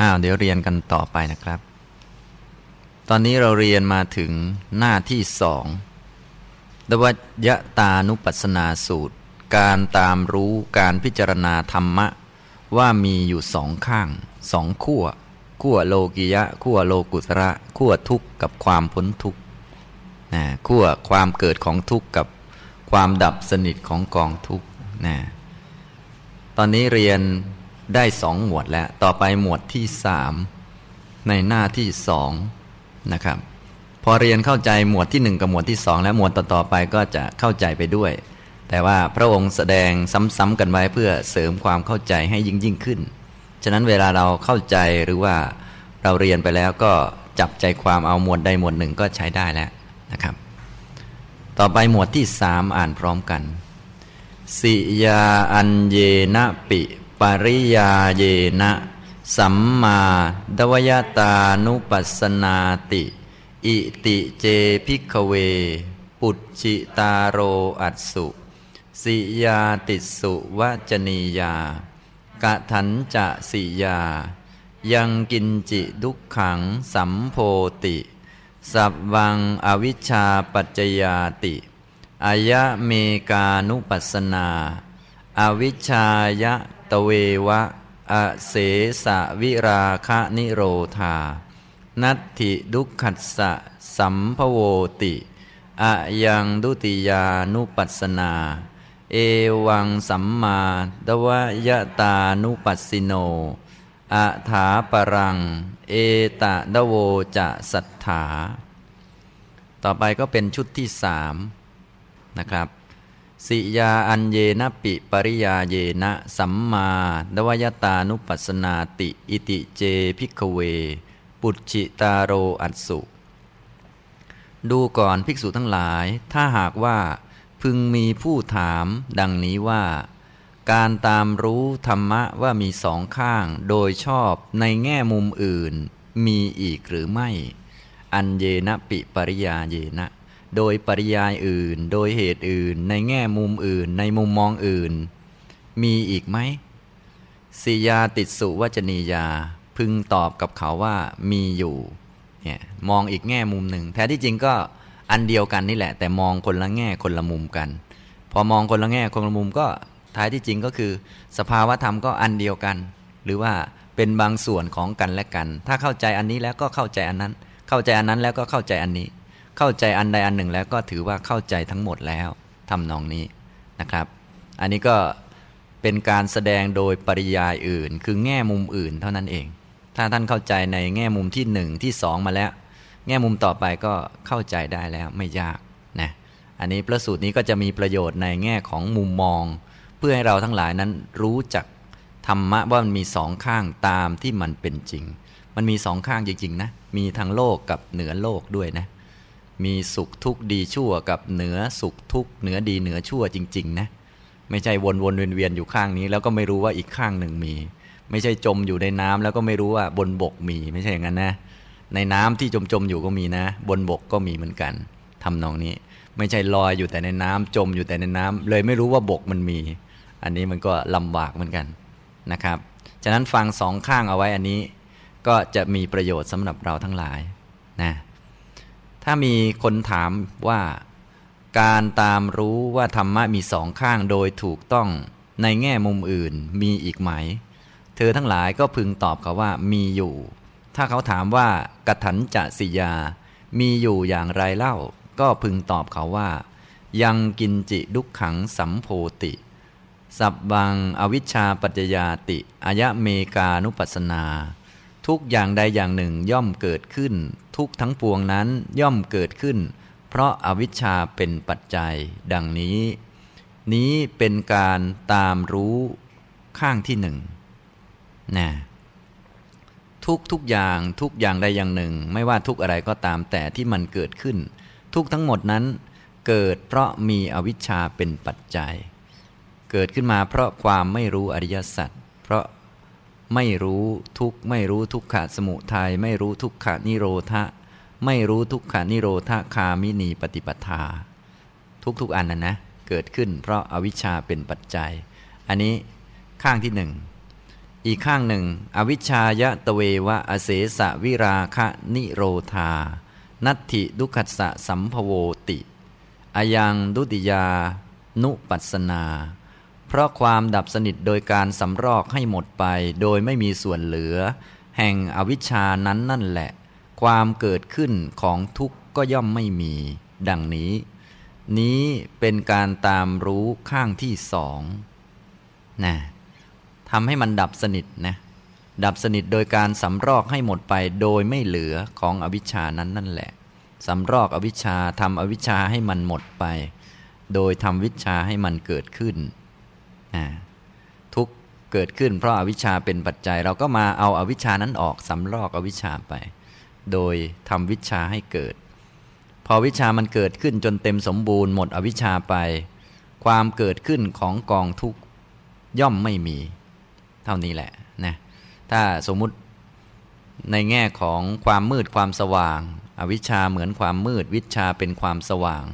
อ้าวเดี๋ยวเรียนกันต่อไปนะครับ ตอนนี้เราเรียนมาถึงหน้าที่สองดวยตานุปัสนาสูตร การตามรู้การพิจารณาธรรมะ ว่ามีอยู่สองข้างสองขั้วขั้วโลกิยะขั้วโลกุตระขั้วทุกข์กับความพ้นทุกข์นะขั้วความเกิดของทุกข์กับความดับสนิทของกองทุกข์นะตอนนี้เรียน ได้สองหมวดแล้ว ต่อไปหมวดที่สามในหน้าที่สองนะครับ พอเรียนเข้าใจหมวดที่หนึ่งกับหมวดที่สองแล้วหมวดต่อๆไปก็จะเข้าใจไปด้วย แต่ว่าพระองค์แสดงซ้ำๆกันไว้เพื่อเสริมความเข้าใจให้ยิ่งยิ่งขึ้น ฉะนั้นเวลาเราเข้าใจหรือว่าเราเรียนไปแล้วก็จับใจความเอาหมวดใดหมวดหนึ่งก็ใช้ได้แล้วนะครับ ต่อไปหมวดที่สามอ่านพร้อมกันสิยาอันเยนะปิ ปริยาเยนะ สัมมาดวยตานุปัสนาติ อิติเจพิกเว ปุจิตาโรอัตสุสิยาติสุวจนียากะถันจะสิยา ยังกินจิดุขขังสัมโพติ สับวังอวิชชาปัจจยาติอายะเมกานุปัสนา อวิชชายะตเววะ อเสสะวิราคะนิโรธา นัตถิดุขัสสะสัมภโวติอะยังดุติยานุปัสนา เอวังสัมมาดวยตานุปัสสิโนอะถาปรัง เอตะดโวจะสัทธา ต่อไปก็เป็นชุดที่สามนะครับ สิยาอันเยนะปิปริยาเยนะสัมมาดวยตานุปัสนาติอิติเจพิกเว ปุจิตาโรอัตสุ ดูก่อนภิกษุทั้งหลาย ถ้าหากว่า พึงมีผู้ถาม ดังนี้ว่า การตามรู้ธรรมะว่ามีสองข้างโดยชอบในแง่มุมอื่น มีอีกหรือไม่ อันเยนะปิปริยาเยนะ โดยปริยายอื่น โดยเหตุอื่น ในแง่มุมอื่น ในมุมมองอื่น มีอีกไหมสิยาติดสุวจนียา พึงตอบกับเขาว่ามีอยู่เนี่ยมองอีกแง่มุมหนึ่งแท้ที่จริงก็อันเดียวกันนี่แหละ แต่มองคนละแง่คนละมุมกัน พอมองคนละแง่คนละมุมก็ท้ายที่จริงก็คือ สภาวธรรมก็อันเดียวกัน หรือว่าเป็นบางส่วนของกันและกัน ถ้าเข้าใจอันนี้แล้วก็เข้าใจอันนั้น เข้าใจอันนั้นแล้วก็เข้าใจอันนี้ เข้าใจอันใดอันหนึ่งแล้วก็ถือว่าเข้าใจทั้งหมดแล้วทำนองนี้นะครับ อันนี้ก็เป็นการแสดงโดยปริยายอื่น คือแง่มุมอื่นเท่านั้นเอง ถ้าท่านเข้าใจในแง่มุมที่หนึ่งที่สองมาแล้ว แง่มุมต่อไปก็เข้าใจได้แล้วไม่ยากนะอันนี้พระสูตรนี้ก็จะมีประโยชน์ในแง่ของมุมมอง เพื่อให้เราทั้งหลายนั้นรู้จักธรรมะว่ามันมีสองข้างตามที่มันเป็นจริง มันมีสองข้างจริงๆนะ มีทั้งโลกกับเหนือโลกด้วยนะ มีสุขทุกข์ดีชั่วกับเหนือสุขทุกข์เหนือดีเหนือชั่วจริง ๆ นะ ไม่ใช่วนวนเวียนเวียนอยู่ข้างนี้ แล้วก็ไม่รู้ว่าอีกข้างหนึ่งมี ไม่ใช่จมอยู่ในน้ำแล้วก็ไม่รู้ว่าบนบกมีไม่ใช่อย่างนั้นนะ ในน้ำที่จมจมอยู่ก็มีนะ บนบกก็มีเหมือนกันทำนองนี้ ไม่ใช่ลอยอยู่แต่ในน้ำจมอยู่แต่ในน้ำเลยไม่รู้ว่าบกมันมี อันนี้มันก็ลำบากเหมือนกันนะครับฉะนั้นฟังสองข้างเอาไว้อันนี้ ก็จะมีประโยชน์สำหรับเราทั้งหลายนะ ถ้ามีคนถามว่าการตามรู้ว่าธรรมะมีสองข้างโดยถูกต้องในแง่มุมอื่นมีอีกไหม เธอทั้งหลายก็พึงตอบเขาว่ามีอยู่ ถ้าเขาถามว่ากถันจะสิยา มีอยู่อย่างไรเล่า ก็พึงตอบเขาว่า ยังกินจิดุขขังสัมโพติ สับบังอวิชชาปัจจยาติอายะเมกานุปัสนา ทุกอย่างใดอย่างหนึ่งย่อมเกิดขึ้น ทุกทั้งปวงนั้นย่อมเกิดขึ้น เพราะอาวิชชาเป็นปัจจัย ดังนี้ นี้เป็นการตามรู้ข้างที่หนึ่งนะทุกทุกอย่างทุกอย่างใดอย่างหนึ่ง ไม่ว่าทุกอะไรก็ตามแต่ที่มันเกิดขึ้น ทุกทั้งหมดนั้น เกิดเพราะมีอวิชชาเป็นปัจจัย เกิดขึ้นมาเพราะความไม่รู้อริยสัจเพราะ ไม่รู้ทุกไม่รู้ทุกขะสมุทัยไม่รู้ทุกขะนิโรธะไม่รู้ทุกขานิโรธาคามินีปฏิปทา ทุกๆอันนั้นนะ เกิดขึ้นเพราะอาวิชชาเป็นปัจจัย อันนี้ข้างที่หนึ่งอีกข้างหนึ่ง อวิชชายะตะเววะอเสสะวิราคะนิโรธา นัตถิดุขัสสะสัมภโวติ อยังดุติยา นุปัสนา เพราะความดับสนิทโดยการสำรอกให้หมดไป โดยไม่มีส่วนเหลือ แห่งอวิชชานั้นนั่นแหละ ความเกิดขึ้นของทุกข์ก็ย่อมไม่มี ดังนี้ นี้เป็นการตามรู้ข้างที่สองนะทำให้มันดับสนิทนะดับสนิทโดยการสำรอกให้หมดไปโดยไม่เหลือของอวิชชานั้นนั่นแหละสำรอกอวิชชาทำอวิชชาให้มันหมดไป โดยทำวิชาให้มันเกิดขึ้น ทุกเกิดขึ้นเพราะอาวิชชาเป็นปัจจัย เราก็มาเอาอาวิชชานั้นออกสำรอกอวิชชาไป โดยทำวิชาให้เกิด พอวิชามันเกิดขึ้นจนเต็มสมบูรณ์หมดอวิชชาไป ความเกิดขึ้นของกองทุกย่อมไม่มี เท่านี้แหละนะถ้าสมมุติในแง่ของความมืดความสว่าง อวิชชาเหมือนความมืด วิชาเป็นความสว่าง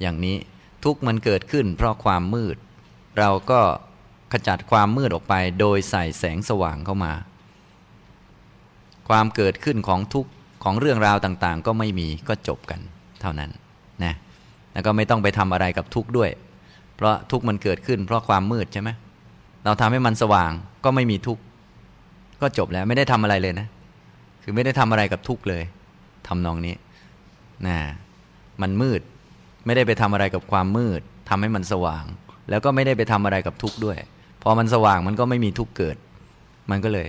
อย่างนี้ทุกมันเกิดขึ้นเพราะความมืด เราก็ขจัดความมืดออกไปโดยใส่แสงสว่างเข้ามา ความเกิดขึ้นของทุกของเรื่องราวต่างๆ ก็ไม่มีก็จบกันเท่านั้นนะแล้วก็ไม่ต้องไปทำอะไรกับทุกด้วย เพราะทุกมันเกิดขึ้น เพราะความมืดใช่ไหมเราทำให้มันสว่างก็ไม่มีทุกข์ก็จบแล้วไม่ได้ทำอะไรเลยนะ คือไม่ได้ทำอะไรกับทุกข์เลยทำนองนี้นะมันมืด ไม่ได้ไปทำอะไรกับความมืดทำให้มันสว่าง แล้วก็ไม่ได้ไปทำอะไรกับทุกข์ด้วย พอมันสว่างมันก็ไม่มีทุกข์เกิด มันก็เลย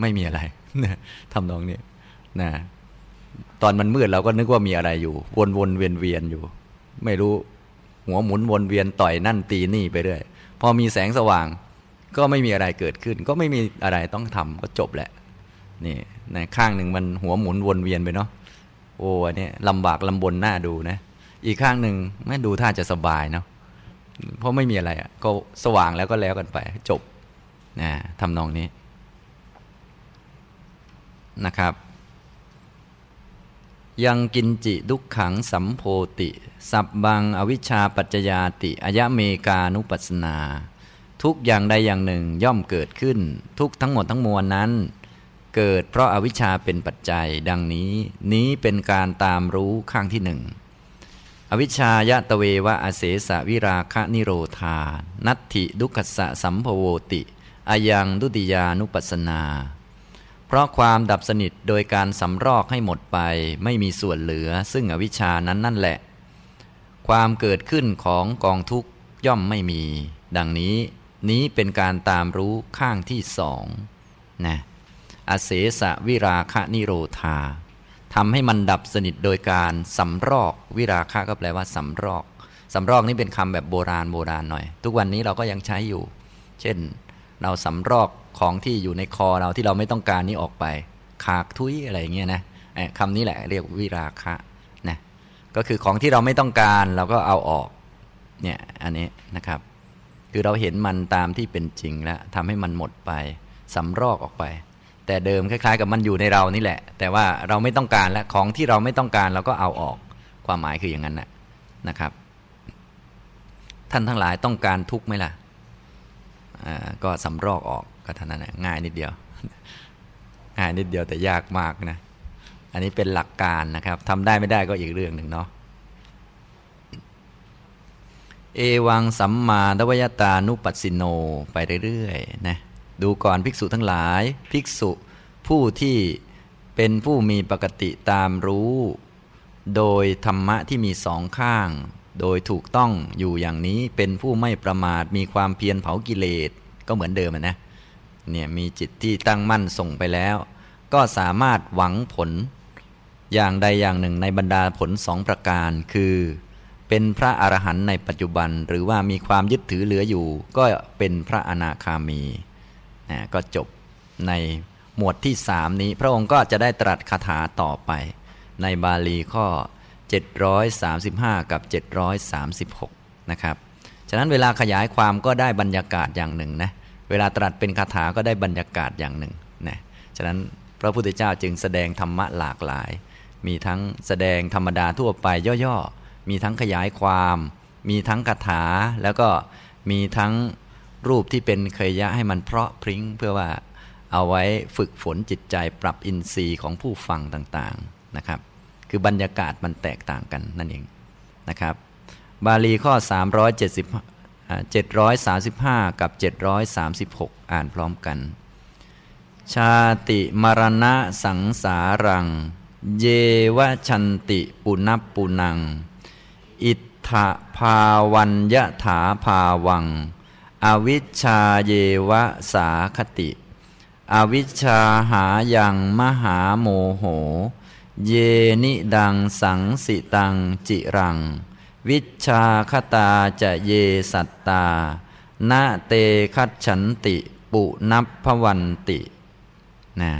ไม่มีอะไรนะทำนองนี้นะตอนมันมืดเราก็นึกว่ามีอะไรอยู่ วนวนเวียนเวียนอยู่ ไม่รู้หัวหมุนวนเวียนต่อยนั่นตีนี่ไปเรื่อยพอมีแสงสว่าง ก็ไม่มีอะไรเกิดขึ้น ก็ไม่มีอะไรต้องทำก็จบแหละนี่ในข้างหนึ่งมันหัวหมุนวนเวียนไปเนาะโอ้อันนี้ลำบากลำบนหน้าดูนะ อีกข้างหนึ่งไม่ดูท่าจะสบายเนาะ เพราะไม่มีอะไรอะ ก็สว่างแล้วก็แล้วกันไป จบนะทำนองนี้นะครับ ยังกินจิดุขขังสัมโพติ สับบังอวิชชาปัจจยาติอายะเมกานุปัสนา ทุกอย่างใดอย่างหนึ่งย่อมเกิดขึ้น ทุกทั้งหมดทั้งมวลนั้น เกิดเพราะอาวิชชาเป็นปัจจัย ดังนี้ นี้เป็นการตามรู้ข้างที่หนึ่ง อวิชชายะตะเววะอเสสะวิราคะนิโรธา นัตถิดุขสะสัมภโวติอายังดุติยานุปัสนา เพราะความดับสนิทโดยการสำรอกให้หมดไปไม่มีส่วนเหลือซึ่งอวิชชานั้นนั่นแหละ ความเกิดขึ้นของกองทุกย่อมไม่มี ดังนี้นี้เป็นการตามรู้ข้างที่สองนะอเสสะวิราคะนิโรธา ทำให้มันดับสนิทโดยการสำรอก วิราคะก็แปลว่าสำรอกสำรอกนี่เป็นคำแบบโบราณโบราณหน่อย ทุกวันนี้เราก็ยังใช้อยู่ เช่น เราสำรอกของที่อยู่ในคอเราที่เราไม่ต้องการนี้ออกไป ขากทุยอะไรเงี้ยนะคำนี้แหละเรียกวิราคะนะก็คือของที่เราไม่ต้องการเราก็เอาออกเนี่ยอันนี้นะครับ คือเราเห็นมันตามที่เป็นจริงแล้วทำให้มันหมดไปสำรอกออกไป แต่เดิมคล้ายๆ กับมันอยู่ในเรานี่แหละ แต่ว่าเราไม่ต้องการแล้วของที่เราไม่ต้องการเราก็เอาออกความหมายคืออย่างนั้นนะนะครับ ท่านทั้งหลายต้องการทุกไหมล่ะก็สำรอกออกก็เท่านั้นง่ายนิดเดียว ง่ายนิดเดียวแต่ยากมากนะ อันนี้เป็นหลักการนะครับทำได้ไม่ได้ก็อีกเรื่องหนึ่งเนาะเอวังสัมมาดวยตานุปัสสิโน ไปเรื่อยๆนะ ดูก่อนภิกษุทั้งหลาย ภิกษุผู้ที่เป็นผู้มีปกติตามรู้ โดยธรรมะที่มีสองข้าง โดยถูกต้องอยู่อย่างนี้เป็นผู้ไม่ประมาทมีความเพียรเผากิเลสก็เหมือนเดิมนะเนี่ยมีจิตที่ตั้งมั่นส่งไปแล้ว ก็สามารถหวังผล อย่างใดอย่างหนึ่งในบรรดาผลสองประการ คือ เป็นพระอรหันต์ในปัจจุบัน หรือว่ามีความยึดถือเหลืออยู่ ก็เป็นพระอนาคามี นะก็จบในหมวดที่สามนี้ พระองค์ก็จะได้ตรัสคาถาต่อไป ในบาลีข้อ 735 กับ 736 นะครับ ฉะนั้นเวลาขยายความก็ได้บรรยากาศอย่างหนึ่งนะเวลาตรัสเป็นคาถาก็ได้บรรยากาศอย่างหนึ่งนะฉะนั้นพระพุทธเจ้าจึงแสดงธรรมะหลากหลาย มีทั้งแสดงธรรมดาทั่วไปย่อๆ มีทั้งขยายความ มีทั้งคาถา แล้วก็มีทั้ง รูปที่เป็นเคยยะให้มันเพราะพริ้งเพื่อว่าเอาไว้ฝึกฝนจิตใจปรับอินทรีย์ของผู้ฟังต่างๆนะครับ คือบรรยากาศมันแตกต่างกันนั่นเองนะครับ บาลีข้อ 370 735 กับ 736 อ่านพร้อมกัน ชาติมรณะสังสารัง เยวชันติปุนับปุนัง อิทธภาวันยะถาภาวัง อวิชชาเยวะสาคติ อวิชชาหายังมหาโมโห เยนิดังสังสิตังจิรัง วิชาคตาจะเยสัตตานาเตคัดฉันติปุนับพวันตินะ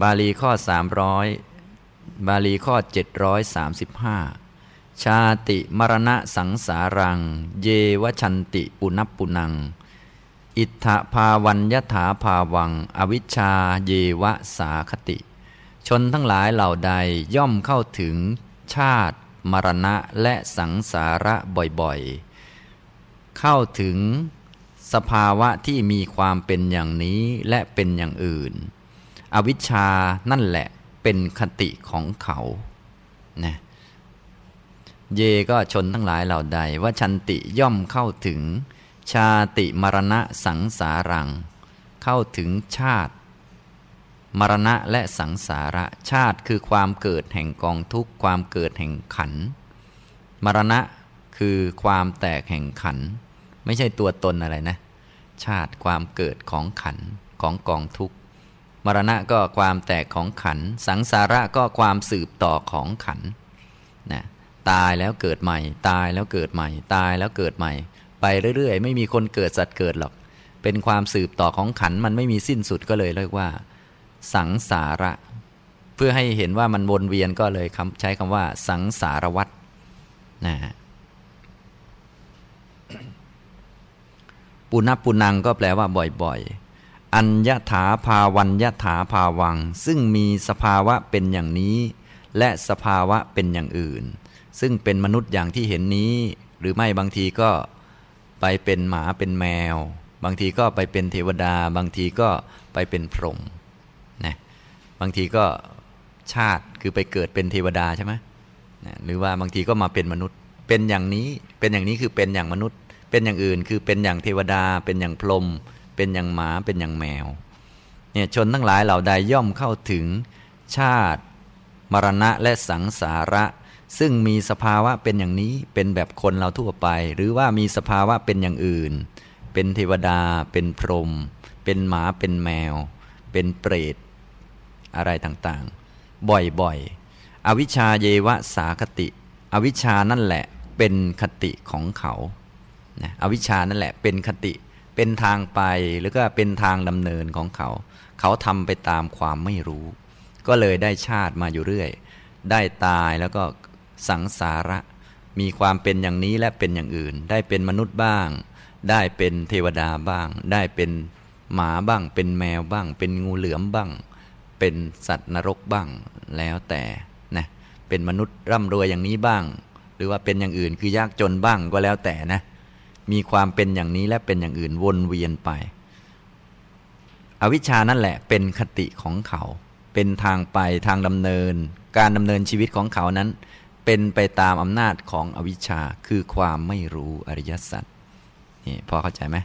บาลีข้อ 300 บาลีข้อ 735 ชาติมรณะสังสารัง เยวชันติปุนับปุนัง อิทธภาวัญยถาภาวัง อวิชชาเยวะสาคติ ชนทั้งหลายเหล่าใดย่อมเข้าถึง ชาติ มรณะและสังสาระบ่อยๆ เข้าถึง สภาวะที่มีความเป็นอย่างนี้และเป็นอย่างอื่น อวิชชานั่นแหละเป็นคติของเขานะ เยก็ชนทั้งหลายเหล่าใดว่าชันติย่อมเข้าถึง ชาติมรณะสังสารัง เข้าถึงชาติ มรณะและสังสาระชาติคือความเกิดแห่งกองทุกข์ความเกิดแห่งขัน มรณะคือความแตกแห่งขัน ไม่ใช่ตัวตนอะไรนะ ชาติความเกิดของขันของกองทุกข์มรณะก็ความแตกของขัน สังสาระก็ความสืบต่อของขัน ตายแล้วเกิดใหม่ ตายแล้วเกิดใหม่ ตายแล้วเกิดใหม่ ไปเรื่อย ๆ ไม่มีคนเกิดสัตว์เกิดหรอก เป็นความสืบต่อของขันมันไม่มีสิ้นสุดก็เลยเรียกว่า สังสาระ เพื่อให้เห็นว่ามันวนเวียนก็เลยใช้คำว่า สังสารวัตนะปุณปุนังก็แปลว่าบ่อยๆอัญญถาภาวันยถาภาวัง ซึ่งมีสภาวะเป็นอย่างนี้ และสภาวะเป็นอย่างอื่น ซึ่งเป็นมนุษย์อย่างที่เห็นนี้ หรือไม่บางทีก็ไปเป็นหมาเป็นแมว บางทีก็ไปเป็นเทวดา บางทีก็ไปเป็นพรหมนะบางทีก็ชาติคือไปเกิดเป็นเทวดาใช่ไหมนะหรือว่าบางทีก็มาเป็นมนุษย์ เป็นอย่างนี้เป็นอย่างนี้คือเป็นอย่างมนุษย์ เป็นอย่างอื่นคือเป็นอย่างเทวดา เป็นอย่างพรหมเป็นอย่างหมาเป็นอย่างแมวเนี่ยชนทั้งหลายเหล่าใดย่อมเข้าถึงชาติ มรณะและสังสาระ ซึ่งมีสภาวะเป็นอย่างนี้เป็นแบบคนเราทั่วไป หรือว่ามีสภาวะเป็นอย่างอื่น เป็นเทวดา เป็นพรหมเป็นหมาเป็นแมว เป็นเปรตอะไรต่างๆ บ่อยๆ อวิชชาเยวะสาคติ อวิชชานั่นแหละเป็นคติของเขานะอวิชชานั่นแหละเป็นคติ เป็นทางไปหรือก็เป็นทางดำเนินของเขา เขาทำไปตามความไม่รู้ ก็เลยได้ชาติมาอยู่เรื่อย ได้ตายแล้วก็ สังสาระ มีความเป็นอย่างนี้และเป็นอย่างอื่น ได้เป็นมนุษย์บ้าง ได้เป็นเทวดาบ้าง ได้เป็นหมาบ้าง เป็นแมวบ้าง เป็นงูเหลือมบ้าง เป็นสัตว์นรกบ้าง แล้วแต่นะเป็นมนุษย์ร่ำรวยอย่างนี้บ้าง หรือว่าเป็นอย่างอื่นคือยากจนบ้างก็แล้วแต่นะ มีความเป็นอย่างนี้และเป็นอย่างอื่นวนเวียนไป อวิชานั่นแหละเป็นคติของเขา เป็นทางไปทางดำเนิน การดำเนินชีวิตของเขานั้น เป็นไปตามอำนาจของอวิชชาคือความไม่รู้อริยสัจนี่พอเข้าใจไหม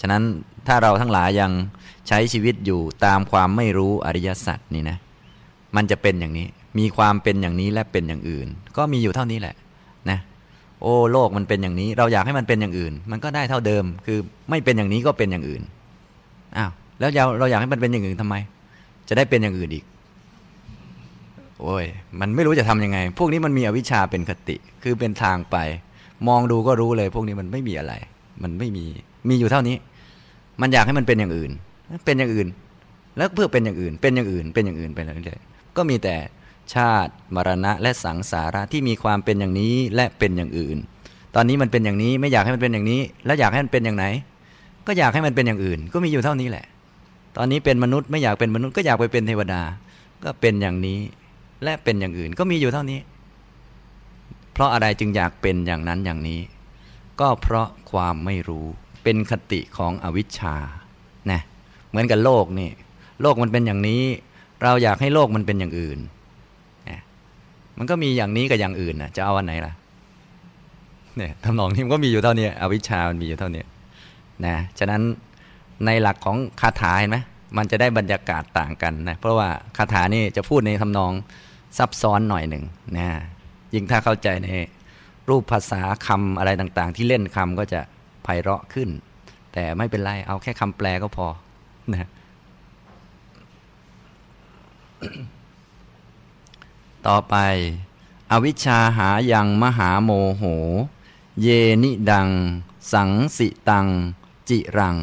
ฉะนั้นถ้าเราทั้งหลายยังใช้ชีวิตอยู่ตามความไม่รู้อริยสัจนี่นะมันจะเป็นอย่างนี้ มีความเป็นอย่างนี้และเป็นอย่างอื่น ก็มีอยู่เท่านี้แหละนะโอ้โลกมันเป็นอย่างนี้ เราอยากให้มันเป็นอย่างอื่น มันก็ได้เท่าเดิม คือไม่เป็นอย่างนี้ก็เป็นอย่างอื่นอ้าวแล้วเราเราอยากให้มันเป็นอย่างอื่นทำไม จะได้เป็นอย่างอื่นอีก โอ้ยมันไม่รู้จะทํำยังไง พวกนี้มันมีอวิชชาเป็นคติ คือเป็นทางไป มองดูก็รู้เลย พวกนี้มันไม่มีอะไร มันไม่มีมีอยู่เท่านี้ มันอยากให้มันเป็นอย่างอื่น เป็นอย่างอื่น แล้วเพื่อเป็นอย่างอื่น เป็นอย่างอื่น เป็นอย่างอื่นไปเรื่อยๆก็มีแต่ชาติ มรณะ และสังสาระที่มีความเป็นอย่างนี้และเป็นอย่างอื่น ตอนนี้มันเป็นอย่างนี้ไม่อยากให้มันเป็นอย่างนี้ แล้วอยากให้มันเป็นอย่างไหน ก็อยากให้มันเป็นอย่างอื่น ก็มีอยู่เท่านี้แหละ ตอนนี้เป็นมนุษย์ไม่อยากเป็นมนุษย์ก็อยากไปเป็นเทวดา ก็เป็นอย่างนี้ และเป็นอย่างอื่นก็มีอยู่เท่านี้ เพราะอะไรจึงอยากเป็นอย่างนั้นอย่างนี้ ก็เพราะความไม่รู้เป็นคติของอวิชชานะเหมือนกับโลกนี่ โลกมันเป็นอย่างนี้ เราอยากให้โลกมันเป็นอย่างอื่นนะมันก็มีอย่างนี้กับอย่างอื่นนะจะเอาอันไหนล่ะเนี่ยทำนองนี้มันก็มีอยู่เท่านี้อวิชชามันมีอยู่เท่านี้นะฉะนั้นในหลักของคาถาเห็นไหมมันจะได้บรรยากาศต่างกันนะเพราะว่าคาถานี่จะพูดในทำนอง ซับซ้อนหน่อยหนึ่งนะยิ่งถ้าเข้าใจในรูปภาษาคำอะไรต่างๆ ที่เล่นคำก็จะไพเราะขึ้น แต่ไม่เป็นไร เอาแค่คำแปลก็พอนะต่อไป อวิชชาหายังมหาโมโห เยนิดัง สังสิตัง จิรัง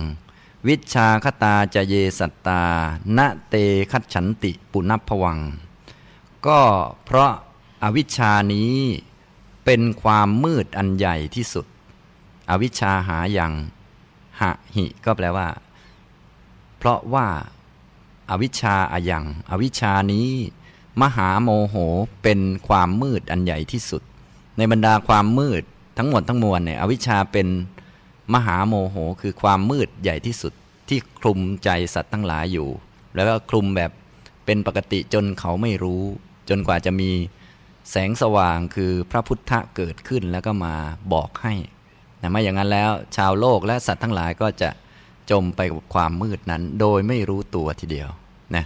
วิชาคตาจะเยสัตตาณเตคัจฉันติปุณพวัง ก็เพราะอาวิชชานี้เป็นความมืดอันใหญ่ที่สุด อวิชชาหายังหะหิก็แปลว่า เพราะว่าอาวิชชาอายังอวิชชานี้ มหาโมโหเป็นความมืดอันใหญ่ที่สุด ในบรรดาความมืดทั้งหมดทั้งมวลเนี่ยอวิชชาเป็นมหาโมโหคือความมืดใหญ่ที่สุดที่คลุมใจสัตว์ทั้งหลายอยู่ แล้วก็คลุมแบบเป็นปกติจนเขาไม่รู้ จนกว่าจะมีแสงสว่างคือพระพุทธะเกิดขึ้นแล้วก็มาบอกให้นะไม่อย่างนั้นแล้วชาวโลกและสัตว์ทั้งหลายก็จะจมไปกับความมืดนั้น โดยไม่รู้ตัวทีเดียวนะ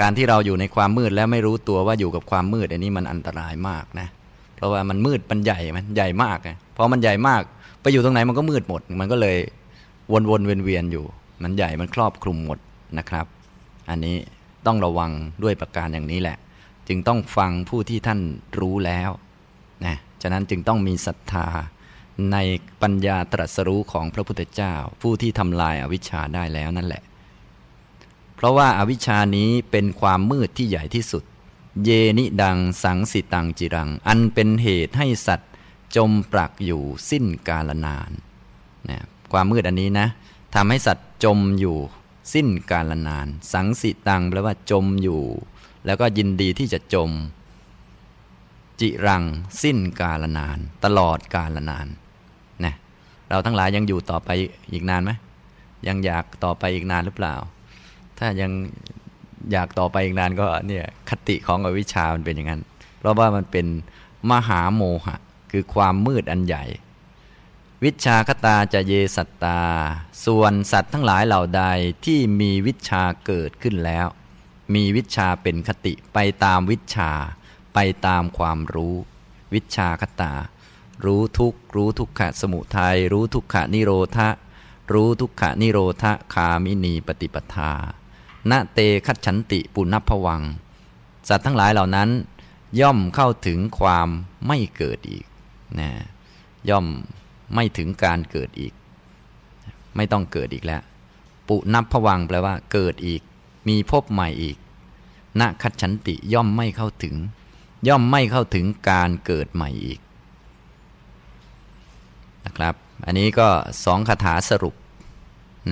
การที่เราอยู่ในความมืดแล้วไม่รู้ตัวว่าอยู่กับความมืดอันนี้มันอันตรายมากนะเพราะว่ามันมืดมันใหญ่มันใหญ่มากนะพราะมันใหญ่มาก ไปอยู่ตรงไหนมันก็มืดหมด มันก็เลยวนวนเวียนเวียนอยู่ มันใหญ่มันครอบคลุมหมดนะครับ อันนี้ต้องระวังด้วยประการอย่างนี้แหละ จึงต้องฟังผู้ที่ท่านรู้แล้วนะฉะนั้นจึงต้องมีศรัทธาในปัญญาตรัสรู้ของพระพุทธเจ้า ผู้ที่ทำลายอาวิชชาได้แล้วนั่นแหละ เพราะว่าอาวิชชานี้เป็นความมืดที่ใหญ่ที่สุด เยนิดังสังสิตังจิรัง อันเป็นเหตุให้สัตว์จมปรักอยู่สิ้นกาลนานนะความมืดอันนี้นะทำให้สัตว์จมอยู่สิ้นกาลนาน สังสิตังแปลว่าจมอยู่ แล้วก็ยินดีที่จะจม จิรังสิ้นกาลนาน ตลอดกาลนานนะเราทั้งหลายยังอยู่ต่อไปอีกนานไหมยังอยากต่อไปอีกนานหรือเปล่า ถ้ายังอยากต่อไปอีกนานก็เนี่ยคติของอวิชชามันเป็นอย่างนั้น เพราะว่ามันเป็นมหาโมหะ คือความมืดอันใหญ่ วิชาคตาจะเยสัตตา ส่วนสัตว์ทั้งหลายเหล่าใดที่มีวิชาเกิดขึ้นแล้ว มีวิชาเป็นคติไปตามวิชา ไปตามความรู้ วิชาคตา รู้ทุกรู้ทุกขะสมุทัยรู้ทุกขะนิโรธะรู้ทุกขะนิโรธะคามินีปฏิปทาณเตคัจฉันติปุณพวัง สัตว์ทั้งหลายเหล่านั้น ย่อมเข้าถึงความไม่เกิดอีกนะย่อมไม่ถึงการเกิดอีก ไม่ต้องเกิดอีกแล้ว ปุนับพวังแปลว่าเกิดอีก มีพบใหม่อีกณคัจฉันติย่อมไม่เข้าถึง ย่อมไม่เข้าถึงการเกิดใหม่อีกนะครับ อันนี้ก็สองคาถาสรุป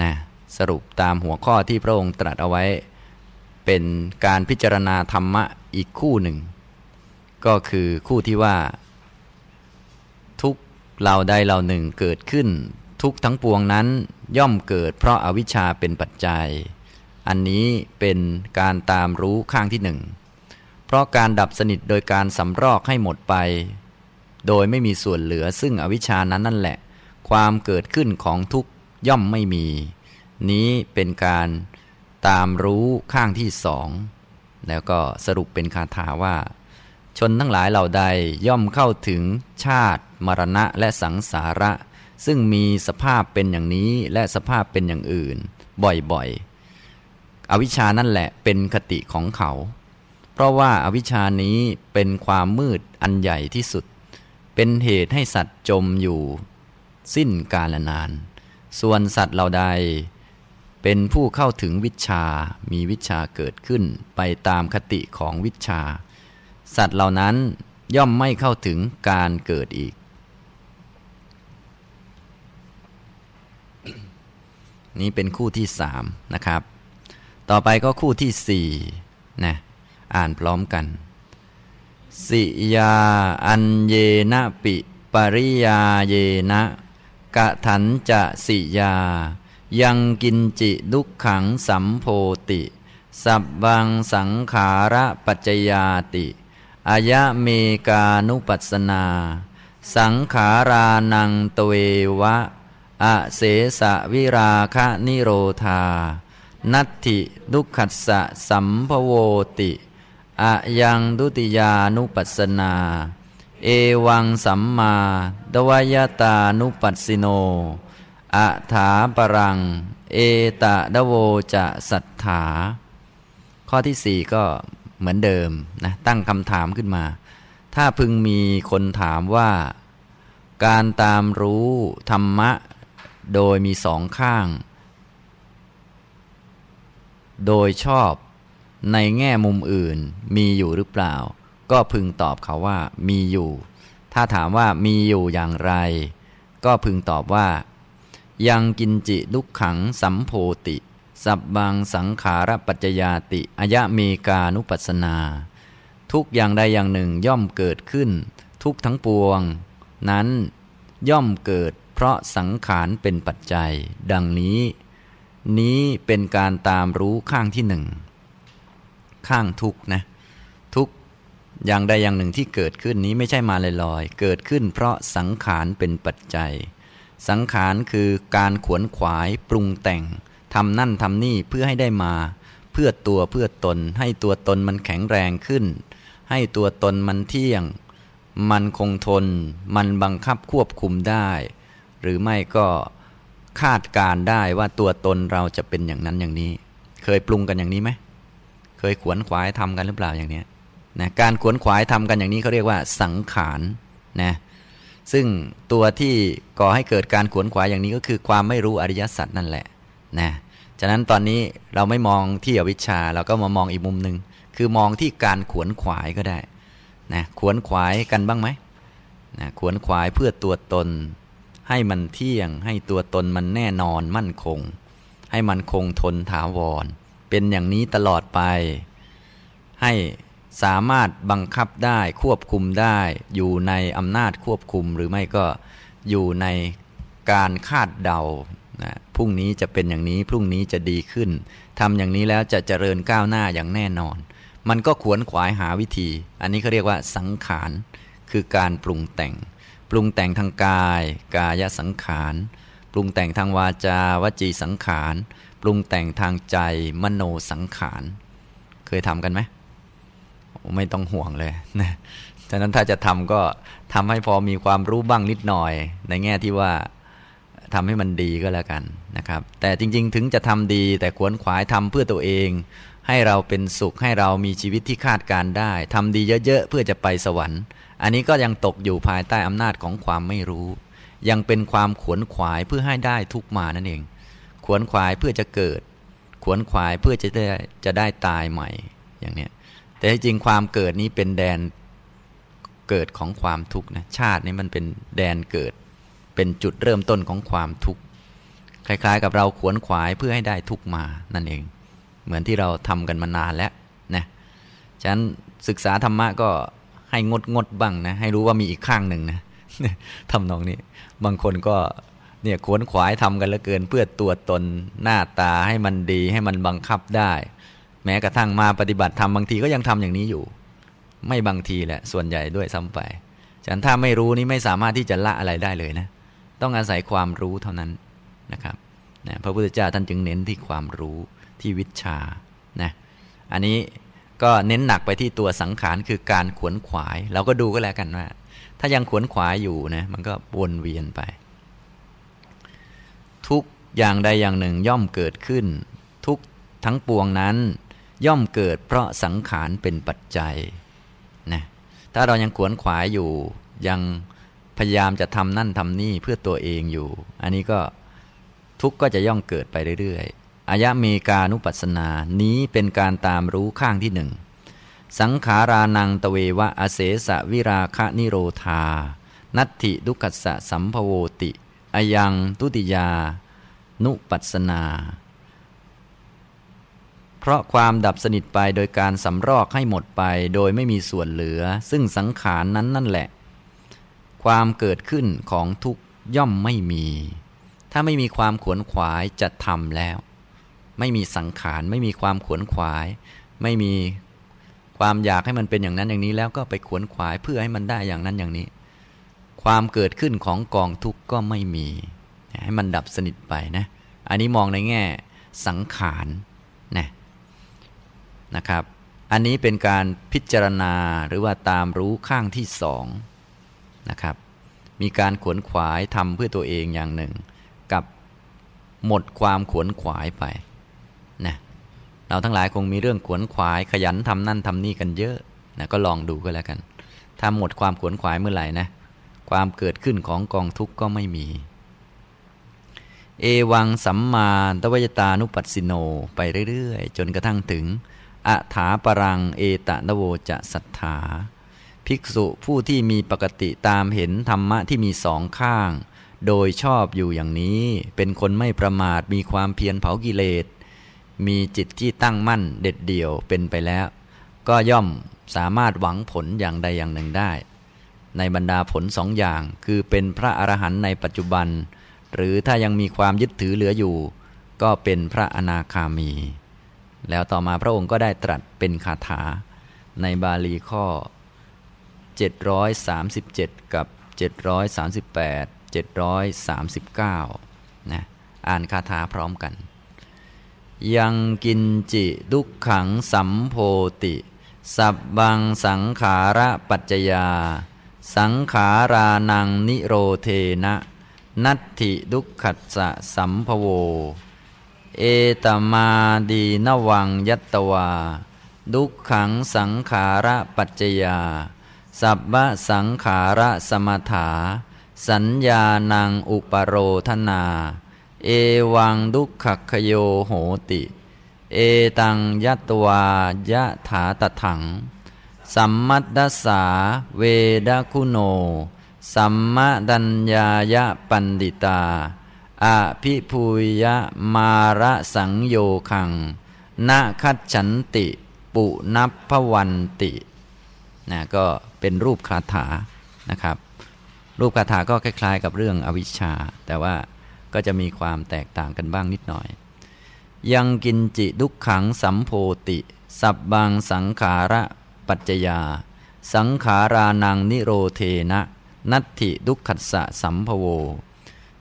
นะสรุปตามหัวข้อที่พระองค์ตรัสเอาไว้ เป็นการพิจารณาธรรมะอีกคู่หนึ่ง ก็คือคู่ที่ว่า ทุกเหล่าใดเหล่าหนึ่งเกิดขึ้น ทุกทั้งปวงนั้นย่อมเกิดเพราะอาวิชชาเป็นปัจจัย อันนี้เป็นการตามรู้ข้างที่หนึ่ง เพราะการดับสนิทโดยการสำรอกให้หมดไป โดยไม่มีส่วนเหลือซึ่งอวิชานั้นนั่นแหละ ความเกิดขึ้นของทุกย่อมไม่มี นี้เป็นการตามรู้ข้างที่สอง แล้วก็สรุปเป็นคาถาว่า ชนทั้งหลายเหล่าใดย่อมเข้าถึงชาติ มรณะและสังสาระ ซึ่งมีสภาพเป็นอย่างนี้และสภาพเป็นอย่างอื่น บ่อยๆ อวิชานั่นแหละเป็นคติของเขา เพราะว่าอาวิชานี้เป็นความมืดอันใหญ่ที่สุด เป็นเหตุให้สัตว์จมอยู่ สิ้นกาลนาน ส่วนสัตว์เหล่าใด เป็นผู้เข้าถึงวิชา มีวิชาเกิดขึ้นไปตามคติของวิชา สัตว์เหล่านั้นย่อมไม่เข้าถึงการเกิดอีก นี่เป็นคู่ที่สามนะครับ ต่อไปก็คู่ที่สี่นะอ่านพร้อมกัน สิยาอันเยนะปิปริยาเยนะกะถันจะสิยา ยังกินจิดุขขังสัมโพติ สับบังสังขาระปัจจยาติอายะเมกานุปัสนา สังขารานังตเววะ อเสสะวิราคะนิโรธา นัตถิดุขัสสะสัมภโวติอะยังดุติยานุปัสนา เอวังสัมมาดวยตานุปัสสิโนอะถาปรัง เอตะดโวจะสัทธา ข้อที่สี่ก็เหมือนเดิมนะตั้งคำถามขึ้นมา ถ้าพึงมีคนถามว่า การตามรู้ธรรมะโดยมีสองข้าง โดยชอบในแง่มุมอื่นมีอยู่หรือเปล่า ก็พึงตอบเขาว่ามีอยู่ ถ้าถามว่ามีอยู่อย่างไร ก็พึงตอบว่า ยังกินจิลุกขังสัมโพติ สับบางสังขารปัจจยาติอายะเมกานุปัสนา ทุกอย่างใดอย่างหนึ่งย่อมเกิดขึ้น ทุกทั้งปวง นั้นย่อมเกิดเพราะสังขารเป็นปัจจัย ดังนี้ นี้เป็นการตามรู้ข้างที่หนึ่งข้างทุกนะทุกอย่างใดอย่างหนึ่งที่เกิดขึ้นนี้ไม่ใช่มาลอยๆ เกิดขึ้นเพราะสังขารเป็นปัจจัย สังขารคือการขวนขวายปรุงแต่งทำนั่นทำนี่เพื่อให้ได้มา เพื่อตัวเพื่อตน ให้ตัวตนมันแข็งแรงขึ้น ให้ตัวตนมันเที่ยง มันคงทน มันบังคับควบคุมได้ หรือไม่ก็ คาดการได้ว่าตัวตนเราจะเป็นอย่างนั้นอย่างนี้ เคยปรุงกันอย่างนี้ไหมเคยขวนขวายทำกันหรือเปล่าอย่างนี้นะการขวนขวายทำกันอย่างนี้เขาเรียกว่าสังขารนะซึ่งตัวที่ก่อให้เกิดการขวนขวายอย่างนี้ก็คือความไม่รู้อริยสัจนั่นแหละนะฉะนั้นตอนนี้เราไม่มองที่อวิชชาเราก็มามองอีกมุมหนึ่งคือมองที่การขวนขวายก็ได้นะขวนขวายกันบ้างไหมนะขวนขวายเพื่อตัวตน ให้มันเที่ยง ให้ตัวตนมันแน่นอนมั่นคง ให้มันคงทนถาวร เป็นอย่างนี้ตลอดไป ให้สามารถบังคับได้ควบคุมได้ อยู่ในอำนาจควบคุมหรือไม่ก็อยู่ในการคาดเดานะพรุ่งนี้จะเป็นอย่างนี้พรุ่งนี้จะดีขึ้นทำอย่างนี้แล้วจะเจริญก้าวหน้าอย่างแน่นอน มันก็ขวนขวายหาวิธี อันนี้เขาเรียกว่าสังขารคือการปรุงแต่ง ปรุงแต่งทางกาย กายสังขาร ปรุงแต่งทางวาจาวจีสังขาร ปรุงแต่งทางใจมโนสังขาร เคยทำกันไหมไม่ต้องห่วงเลยนะฉะนั้นถ้าจะทำก็ทำให้พอมีความรู้บ้างนิดหน่อย ในแง่ที่ว่าทำให้มันดีก็แล้วกันนะครับ แต่จริง ๆ ถึงจะทำดีแต่ขวนขวายทำเพื่อตัวเอง ให้เราเป็นสุขให้เรามีชีวิตที่คาดการได้ทำดีเยอะ ๆ เพื่อจะไปสวรรค์ อันนี้ก็ยังตกอยู่ภายใต้อำนาจของความไม่รู้ ยังเป็นความขวนขวายเพื่อให้ได้ทุกมานั่นเอง ขวนขวายเพื่อจะเกิด ขวนขวายเพื่อจะได้จะได้ตายใหม่อย่างเนี้ยแต่จริงความเกิดนี้เป็นแดนเกิดของความทุกข์นะชาตินี้มันเป็นแดนเกิด เป็นจุดเริ่มต้นของความทุกข์คล้ายๆ กับเราขวนขวายเพื่อให้ได้ทุกมานั่นเอง เหมือนที่เราทำกันมานานแล้วนะฉะนั้นศึกษาธรรมะก็ ให้งดงดบ้างนะ ให้รู้ว่ามีอีกข้างหนึ่งนะทำนองนี้ บางคนก็เนี่ยขวนขวายทำกันเหลือเกินเพื่อตัวตนหน้าตาให้มันดีให้มันบังคับได้ แม้กระทั่งมาปฏิบัติธรรมบางทีก็ยังทำอย่างนี้อยู่ ไม่บางทีแหละ ส่วนใหญ่ด้วยซ้ำไปฉันถ้าไม่รู้นี่ไม่สามารถที่จะละอะไรได้เลยนะ ต้องอาศัยความรู้เท่านั้นนะครับนะพระพุทธเจ้าท่านจึงเน้นที่ความรู้ที่วิชานะอันนี้ ก็เน้นหนักไปที่ตัวสังขารคือการขวนขวาย เราก็ดูก็แล้วกันว่า ถ้ายังขวนขวายอยู่นะมันก็วนเวียนไป ทุกอย่างใดอย่างหนึ่งย่อมเกิดขึ้น ทุกทั้งปวงนั้น ย่อมเกิดเพราะสังขารเป็นปัจจัยนะถ้าเรายังขวนขวายอยู่ ยังพยายามจะทำนั่นทำนี่เพื่อตัวเองอยู่ อันนี้ก็ทุกก็จะย่อมเกิดไปเรื่อยๆ อายะเมกานุปัสสนานี้เป็นการตามรู้ข้างที่หนึ่ง สังขารานังตเววะอเสสะวิราคะนิโรธา นัตถิดุขัสสะสัมภโวติ อยังตุติยา นุปัสนา เพราะความดับสนิทไปโดยการสำรอกให้หมดไปโดยไม่มีส่วนเหลือ ซึ่งสังขารนนั้นนั่นแหละ ความเกิดขึ้นของทุกย่อมไม่มี ถ้าไม่มีความขวนขวายจะทำแล้ว ไม่มีสังขาร ไม่มีความขวนขวาย ไม่มีความอยากให้มันเป็นอย่างนั้นอย่างนี้ แล้วก็ไปขวนขวายเพื่อให้มันได้อย่างนั้นอย่างนี้ ความเกิดขึ้นของกองทุกข์ก็ไม่มี ให้มันดับสนิทไปนะ อันนี้มองในแง่สังขารนะนะครับ อันนี้เป็นการพิจารณาหรือว่าตามรู้ข้างที่สองนะครับ มีการขวนขวายทำเพื่อตัวเองอย่างหนึ่ง กับหมดความขวนขวายไป เราทั้งหลายคงมีเรื่องขวนขวายขยันทำนั่นทำนี่กันเยอะนะก็ลองดูก็แล้วกัน ถ้าหมดความขวนขวายเมื่อไหร่นะ ความเกิดขึ้นของกองทุกข์ก็ไม่มี เอวังสัมมาตวยตานุปัสสิโนไปเรื่อยๆ จนกระทั่งถึงอัฐาปรังเอตะนโวจะสัทธา ภิกษุผู้ที่มีปกติตามเห็นธรรมะที่มีสองข้าง โดยชอบอยู่อย่างนี้ เป็นคนไม่ประมาทมีความเพียรเผากิเลส มีจิตที่ตั้งมั่นเด็ดเดี่ยวเป็นไปแล้ว ก็ย่อมสามารถหวังผลอย่างใดอย่างหนึ่งได้ ในบรรดาผลสองอย่าง คือเป็นพระอรหันต์ในปัจจุบัน หรือถ้ายังมีความยึดถือเหลืออยู่ ก็เป็นพระอนาคามี แล้วต่อมาพระองค์ก็ได้ตรัสเป็นคาถา ในบาลีข้อ 737 กับ 738 739นะอ่านคาถาพร้อมกัน ยังกินจิดุขขังสัมโพติ สับบังสังขาระปัจจยา สังขารานังนิโรเทนะ นัตถิดุขัสสะสัมภโว เอตมาดีนวังยัตวา ดุขขังสังขาระปัจจยา สับบะสังขาระสมถา สัญญานังอุปโรธนา เอวังดุขคโยโหติ เอตังยัตวายะถาตถัง สัมมัตดสาเวดคุโน สัมมดัญญายะปันดิตาอาภิพุยะมาระสังโยคังนาคัจฉันติ ปุนับพวันตินะก็เป็นรูปคาถานะครับ รูปคาถาก็คล้าย ๆ กับเรื่องอวิชชา แต่ว่า ก็จะมีความแตกต่างกันบ้างนิดหน่อย ยังกินจิดุขขังสัมโพติ สับบางสังขาระปัจจยา สังขารานังนิโรเทนะ นัตถิดุกขัสสะสัมภโว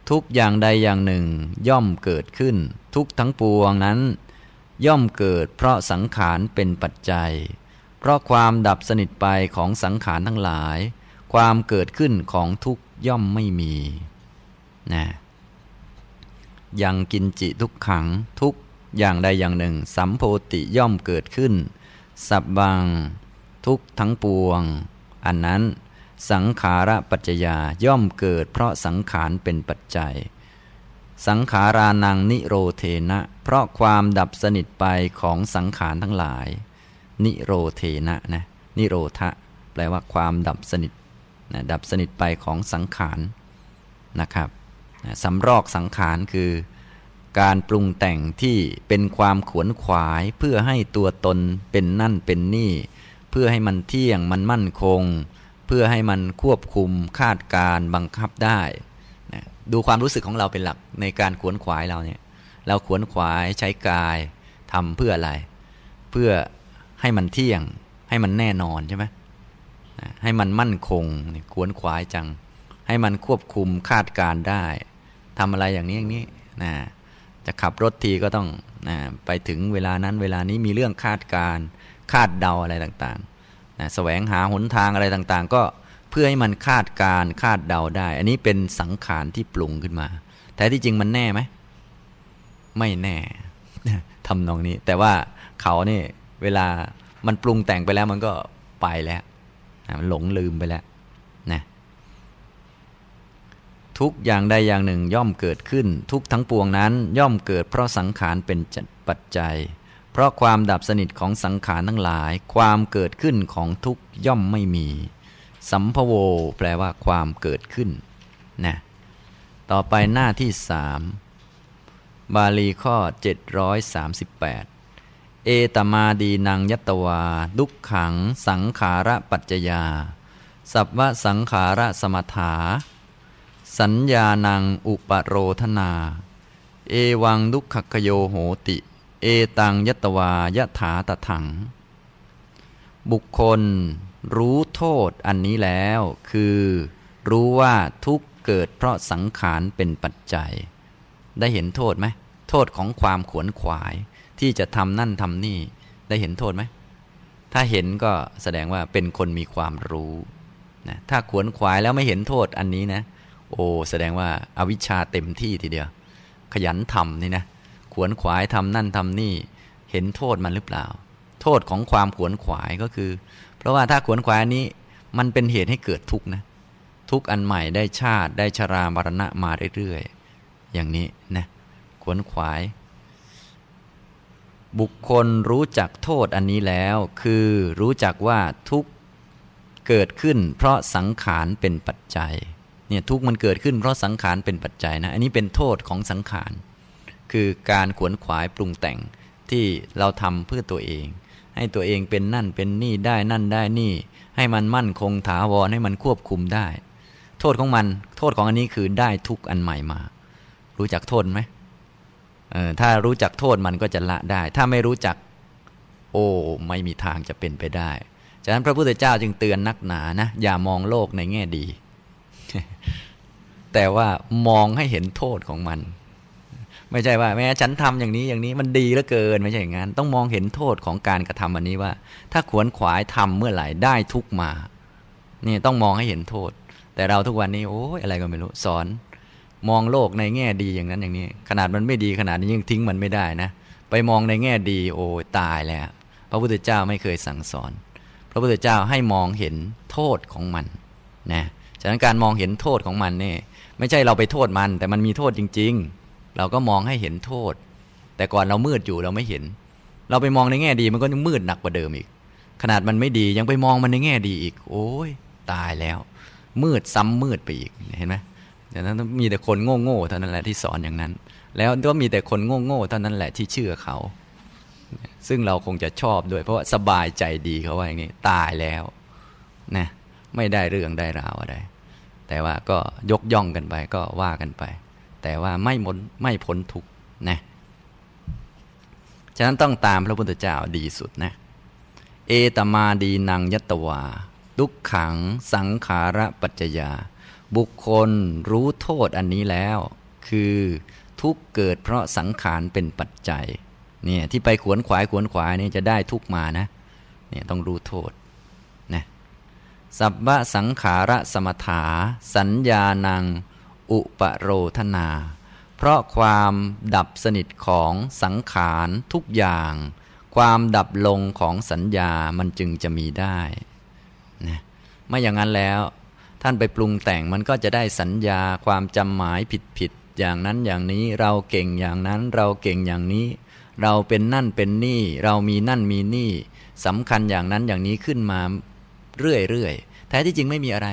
ทุกอย่างใดอย่างหนึ่งย่อมเกิดขึ้น ทุกทั้งปวงนั้น ย่อมเกิดเพราะสังขารเป็นปัจจัย เพราะความดับสนิทไปของสังขารทั้งหลาย ความเกิดขึ้นของทุกย่อมไม่มีนะ ยังกินจิทุกขังทุกอย่างใดอย่างหนึ่ง สัมโพติย่อมเกิดขึ้น สับบัง ทุกทั้งปวง อันนั้นสังขาระปัจจยาย่อมเกิดเพราะสังขารเป็นปัจจัย สังขารานังนิโรเทนะ เพราะความดับสนิทไปของสังขารทั้งหลาย นิโรเทนะนะนิโรธะแปลว่าความดับสนิทนะดับสนิทไปของสังขารนะครับ สำรอกสังขารคือ การปรุงแต่งที่เป็นความขวนขวายเพื่อให้ตัวตนเป็นนั่นเป็นนี่ เพื่อให้มันเที่ยงมันมั่นคง เพื่อให้มันควบคุมคาดการบังคับได้นะดูความรู้สึกของเราเป็นหลักในการขวนขวายเราเนี่ยเราขวนขวายใช้กายทำเพื่ออะไร เพื่อให้มันเที่ยง ให้มันแน่นอนใช่ไหมให้มันมั่นคงขวนขวายจัง ให้มันควบคุมคาดการได้ ทำอะไรอย่างนี้อย่างนี้นะจะขับรถทีก็ต้องนะไปถึงเวลานั้นเวลานี้มีเรื่องคาดการคาดเดาอะไรต่างๆนะแสวงหาหนทางอะไรต่างๆ ก็เพื่อให้มันคาดการคาดเดาได้ อันนี้เป็นสังขารที่ปรุงขึ้นมา แต่ที่จริงมันแน่ไหมไม่แน่ทำนองนี้ แต่ว่าเขานี่เวลามันปรุงแต่งไปแล้วมันก็ไปแล้วมันหลงลืมไปแล้วนะ ทุกอย่างใดอย่างหนึ่งย่อมเกิดขึ้น ทุกทั้งปวงนั้นย่อมเกิดเพราะสังขารเป็นปัจจัย เพราะความดับสนิทของสังขารทั้งหลาย ความเกิดขึ้นของทุกย่อมไม่มี สัมภโว แปลว่าความเกิดขึ้นนะต่อไปหน้าที่สามบาลีข้อ 738 เอตมาดีนางยัตวา ดุขขัง สังขาระปัจจยา สัพวะสังขาระสมถา สัญญานังอุปโรธนา เอวังดุขคโยโหติ เอตังยตวายถาตถัง บุคคลรู้โทษอันนี้แล้ว คือรู้ว่าทุกเกิดเพราะสังขารเป็นปัจจัย ได้เห็นโทษไหม โทษของความขวนขวาย ที่จะทำนั่นทำนี่ ได้เห็นโทษไหม ถ้าเห็นก็แสดงว่าเป็นคนมีความรู้นะถ้าขวนขวายแล้วไม่เห็นโทษอันนี้นะ โอ้แสดงว่าอาวิชชาเต็มที่ทีเดียว ขยันทำนี่นะขวนขวายทำนั่นทำนี่ เห็นโทษมันหรือเปล่า โทษของความขวนขวายก็คือ เพราะว่าถ้าขวนขวายนี้มันเป็นเหตุให้เกิดทุกข์นะทุกข์อันใหม่ได้ชาติได้ชรามรณะมาเรื่อยๆ อย่างนี้นะขวนขวาย บุคคลรู้จักโทษอันนี้แล้ว คือรู้จักว่าทุกเกิดขึ้น เพราะสังขารเป็นปัจจัย เนี่ยทุกมันเกิดขึ้นเพราะสังขารเป็นปัจจัยนะอันนี้เป็นโทษของสังขารคือการขวนขวายปรุงแต่งที่เราทำเพื่อตัวเอง ให้ตัวเองเป็นนั่นเป็นนี่ได้นั่นได้นี่ ให้มันมั่นคงถาวรให้มันควบคุมได้ โทษของมัน โทษของอันนี้คือได้ทุกอันใหม่มา รู้จักโทษไหมเออถ้ารู้จักโทษมันก็จะละได้ ถ้าไม่รู้จัก โอ้ไม่มีทางจะเป็นไปได้ ฉะนั้นพระพุทธเจ้าจึงเตือนนักหนานะอย่ามองโลกในแง่ดี แต่ว่ามองให้เห็นโทษของมัน ไม่ใช่ว่า แม้ฉันทำอย่างนี้อย่างนี้มันดีเหลือเกินไม่ใช่อย่างนั้น ต้องมองเห็นโทษของการกระทำอันนี้ว่า ถ้าขวนขวายทำเมื่อไหร่ได้ทุกมานี่ต้องมองให้เห็นโทษ แต่เราทุกวันนี้โอ้ยอะไรก็ไม่รู้สอน มองโลกในแง่ดีอย่างนั้นอย่างนี้ ขนาดมันไม่ดีขนาดนี้ยังทิ้งมันไม่ได้นะ ไปมองในแง่ดี โอ้ตายแล้วพระพุทธเจ้าไม่เคยสั่งสอน พระพุทธเจ้าให้มองเห็นโทษของมันนะฉะนั้นการมองเห็นโทษของมันเนี่ย ไม่ใช่เราไปโทษมัน แต่มันมีโทษจริง ๆ เราก็มองให้เห็นโทษ แต่ก่อนเรามืดอยู่เราไม่เห็น เราไปมองในแง่ดีมันก็มืดหนักกว่าเดิมอีก ขนาดมันไม่ดียังไปมองมันในแง่ดีอีก โอ้ยตายแล้ว มืดซ้ำมืดไปอีกเห็นไหมดังนั้นมีแต่คนโง่ๆเท่านั้นแหละที่สอนอย่างนั้น แล้วก็มีแต่คนโง่ๆเท่านั้นแหละที่เชื่อเขา ซึ่งเราคงจะชอบด้วยเพราะว่าสบายใจดีเขาว่าอย่างนี้ ตายแล้วนะไม่ได้เรื่องได้ราวอะไร แต่ว่าก็ยกย่องกันไปก็ว่ากันไป แต่ว่าไม่มนไม่พ้นทุกนะฉะนั้นต้องตามพระพุทธเจ้าดีสุดนะเอตมาดีนังยตวาทุกขังสังขาระปัจจยา บุคคลรู้โทษอันนี้แล้ว คือทุกเกิดเพราะสังขารเป็นปัจจัยเนี่ยที่ไปขวนขวายขวนขวายนี่จะได้ทุกมานะเนี่ยต้องรู้โทษ สัพพะสังขาระสมถา สัญญานัง อุปโรธนา เพราะความดับสนิทของสังขารทุกอย่าง ความดับลงของสัญญามันจึงจะมีได้นะไม่อย่างนั้นแล้ว ท่านไปปรุงแต่งมันก็จะได้สัญญาความจำหมายผิดผิดอย่างนั้นอย่างนี้เราเก่งอย่างนั้นเราเก่งอย่างนี้ เราเป็นนั่นเป็นนี่ เรามีนั่นมีนี่สำคัญอย่างนั้นอย่างนี้ขึ้นมา เรื่อยๆ แท้ที่จริงไม่มีอะไร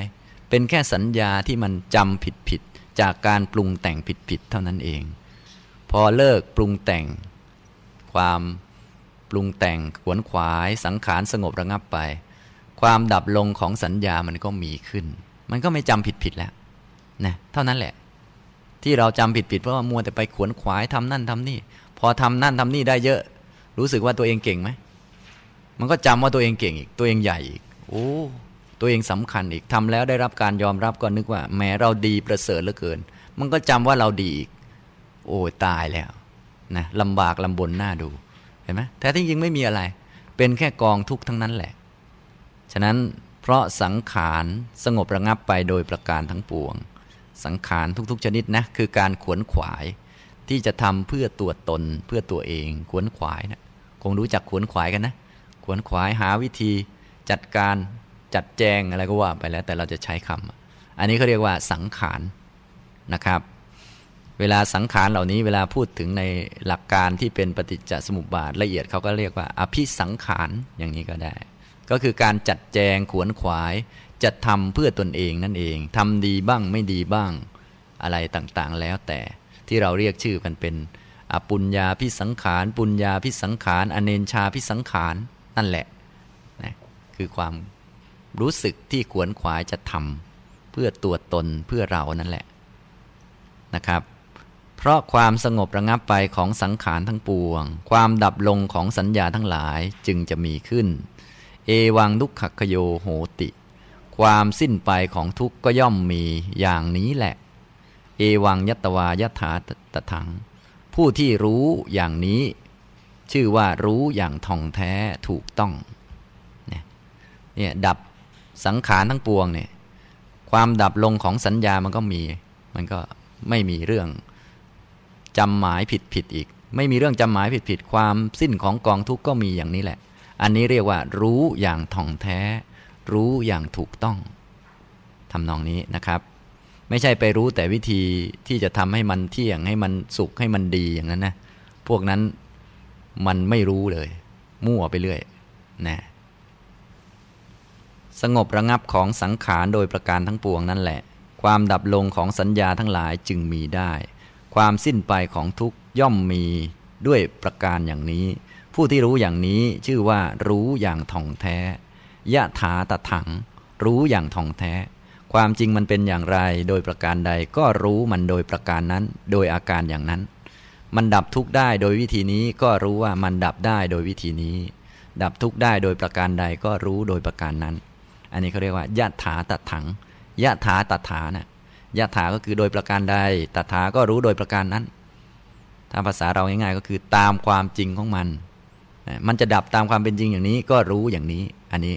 เป็นแค่สัญญาที่มันจำผิดผิดจากการปรุงแต่งผิดผิดเท่านั้นเอง พอเลิกปรุงแต่ง ความปรุงแต่งขวนขวายสังขารสงบระงับไป ความดับลงของสัญญามันก็มีขึ้น มันก็ไม่จำผิดผิดแล้วนะเท่านั้นแหละ ที่เราจำผิดผิดเพราะว่ามัวแต่ไปขวนขวายทำนั่นทำนี่ พอทำนั่นทำนี่ได้เยอะ รู้สึกว่าตัวเองเก่งไหมมันก็จำว่าตัวเองเก่งอีก ตัวเองใหญ่อีก โอ้ตัวเองสำคัญอีกทำแล้วได้รับการยอมรับก็นึกว่าแม้เราดีประเสริฐเหลือเกิน มันก็จำว่าเราดีอีก โอ้ตายแล้วนะลำบากลำบนหน้าดูเห็นไหมแท้ที่จริงไม่มีอะไร เป็นแค่กองทุกข์ทั้งนั้นแหละ ฉะนั้นเพราะสังขารสงบระงับไปโดยประการทั้งปวง สังขารทุก ๆ ชนิดนะคือการขวนขวาย ที่จะทำเพื่อตัวตนเพื่อตัวเอง ขวนขวายนะคงรู้จักขวนขวายกันนะ ขวนขวายหาวิธี จัดการจัดแจงอะไรก็ว่าไปแล้ว แต่เราจะใช้คำอันนี้เขาเรียกว่าสังขารนะครับ เวลาสังขารเหล่านี้เวลาพูดถึงในหลักการที่เป็นปฏิจจสมุปบาทละเอียดเขาก็เรียกว่า อภิสังขารอย่างนี้ก็ได้ ก็คือการจัดแจงขวนขวายจะทำเพื่อตนเองนั่นเองทำดีบ้างไม่ดีบ้างอะไรต่างๆ แล้วแต่ที่เราเรียกชื่อกันเป็นอปุญญาพิสังขาร ปุญญาพิสังขาร อเนนชาพิสังขาร นั่นแหละนะ คือความรู้สึกที่ขวนขวายจะทำเพื่อตัวตนเพื่อเรานั่นแหละนะครับ เพราะความสงบระงับไปของสังขารทั้งปวง ความดับลงของสัญญาทั้งหลายจึงจะมีขึ้น เอวังทุกขคโยโหติ ความสิ้นไปของทุกข์ก็ย่อมมีอย่างนี้แหละ เอวังยัตวายถาตถัง ผู้ที่รู้อย่างนี้ ชื่อว่ารู้อย่างท่องแท้ถูกต้อง เนี่ยดับสังขารทั้งปวงเนี่ยความดับลงของสัญญามันก็มี มันก็ไม่มีเรื่องจำหมายผิดผิดอีก ไม่มีเรื่องจำหมายผิดผิดความสิ้นของกองทุกข์ก็มีอย่างนี้แหละ อันนี้เรียกว่า รู้อย่างท่องแท้ รู้อย่างถูกต้องทำนองนี้นะครับ ไม่ใช่ไปรู้แต่วิธีที่จะทำให้มันเที่ยงให้มันสุขให้มันดีอย่างนั้นนะพวกนั้นมันไม่รู้เลย มั่วไปเรื่อยนะ สงบระงับของสังขารโดยประการทั้งปวงนั่นแหละ ความดับลงของสัญญาทั้งหลายจึงมีได้ ความสิ้นไปของทุกย่อมมีด้วยประการอย่างนี้ ผู้ที่รู้อย่างนี้ชื่อว่ารู้อย่างท่องแท้ ยะถาตะถัง รู้อย่างท่องแท้ ความจริงมันเป็นอย่างไรโดยประการใดก็รู้มันโดยประการนั้น โดยอาการอย่างนั้น มันดับทุกข์ได้โดยวิธีนี้ก็รู้ว่ามันดับได้โดยวิธีนี้ ดับทุกข์ได้โดยประการใดก็รู้โดยประการนั้น อันนี้เขาเรียกว่ายะถาตัดถังยะถาตัดถานะยะถาก็คือโดยประการใดตัดถาก็รู้โดยประการนั้นถ้าภาษาเราง่ายๆก็คือตามความจริงของมัน มันจะดับตามความเป็นจริงอย่างนี้ก็รู้อย่างนี้ อันนี้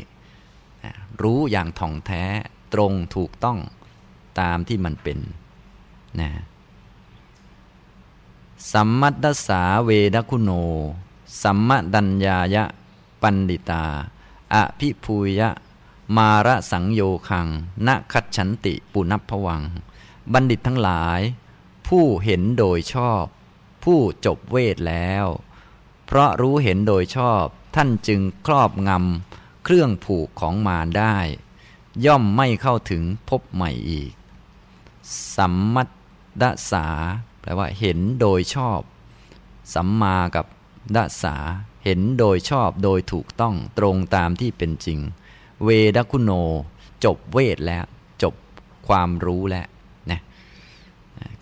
รู้อย่างท่องแท้ตรงถูกต้องตามที่มันเป็นนะสัมมัตสาเวดคุโน สัมมดัญญายะ ปันดิตา อภิภูยะ มาระสังโยคังณคัดฉันติปุนัพวัง บัณฑิตทั้งหลาย ผู้เห็นโดยชอบ ผู้จบเวทแล้ว เพราะรู้เห็นโดยชอบท่านจึงครอบงำเครื่องผูกของมารได้ ย่อมไม่เข้าถึงพบใหม่อีก สัมมัตดสา แปลว่าเห็นโดยชอบ สัมมากับดสา เห็นโดยชอบโดยถูกต้องตรงตามที่เป็นจริง เวดคุโน จบเวทแล้ว จบความรู้แล้วนะ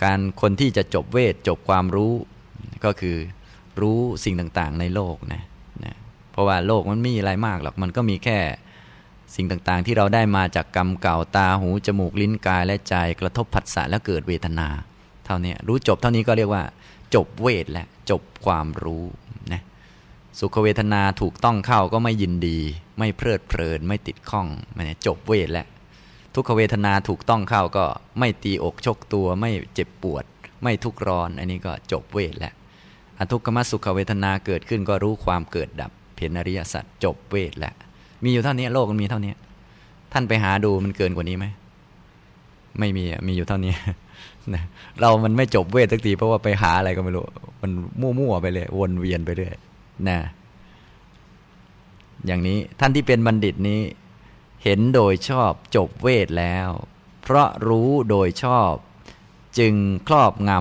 การคนที่จะจบเวทจบความรู้ก็คือรู้สิ่งต่างๆในโลกนะนะเพราะว่าโลกมันไม่มีอะไรมากหรอกมันก็มีแค่สิ่งต่างๆ ที่เราได้มาจากกรรมเก่าตาหู จมูกลิ้นกายและใจกระทบผัสสะแล้วเกิดเวทนา เท่านี้รู้จบเท่านี้ก็เรียกว่า จบเวทและจบความรู้นะสุขเวทนาถูกต้องเข้าก็ไม่ยินดี ไม่เพลิดเพลินไม่ติดข้องมันจบเวทแล้วทุกขเวทนาถูกต้องเข้าก็ไม่ตีอกชกตัว ไม่เจ็บปวด ไม่ทุกร้อน อันนี้ก็จบเวทแล้วอทุกขมสุขเวทนาเกิดขึ้นก็รู้ความเกิดดับเพียรอริยสัจจบเวทแล้วมีอยู่เท่านี้โลกมันมีเท่านี้ ท่านไปหาดูมันเกินกว่านี้ไหมไม่มีมีอยู่เท่านี้นะเรามันไม่จบเวทสักทีเพราะว่าไปหาอะไรก็ไม่รู้ มันมั่วๆไปเลย วนเวียนไปเรื่อยนะ อย่างนี้ท่านที่เป็นบัณฑิตนี้ เห็นโดยชอบจบเวทแล้ว เพราะรู้โดยชอบ จึงครอบง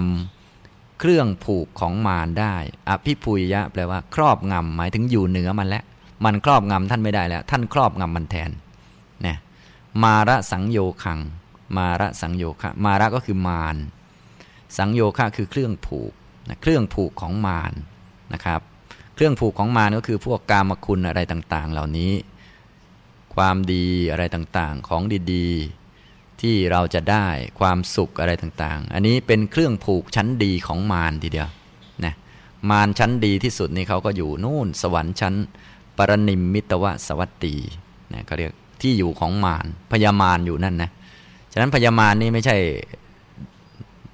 ำเครื่องผูกของมารได้อภิปุยยะ แปลว่าครอบงำหมายถึงอยู่เหนือมันแล้วมันครอบงำท่านไม่ได้แล้ว ท่านครอบงำมันแทนเนี่ยมาระสังโยคัง มาระสังโยคะ มาระก็คือมารสังโยคะคือเครื่องผูกเครื่องผูกของมารนะครับ เครื่องผูกของมารก็คือพวกกามคุณอะไรต่างๆ เหล่านี้ ความดีอะไรต่างๆ ของดีๆ ที่เราจะได้ความสุขอะไรต่างๆ อันนี้เป็นเครื่องผูกชั้นดีของมารทีเดียวนะมารชั้นดีที่สุดนี่เขาก็อยู่นู่นสวรรค์ชั้น ปรนิมมิตวสวัตตีนะเขาเรียกที่อยู่ของมารพยามารอยู่นั่นนะฉะนั้นพยามารนี่ไม่ใช่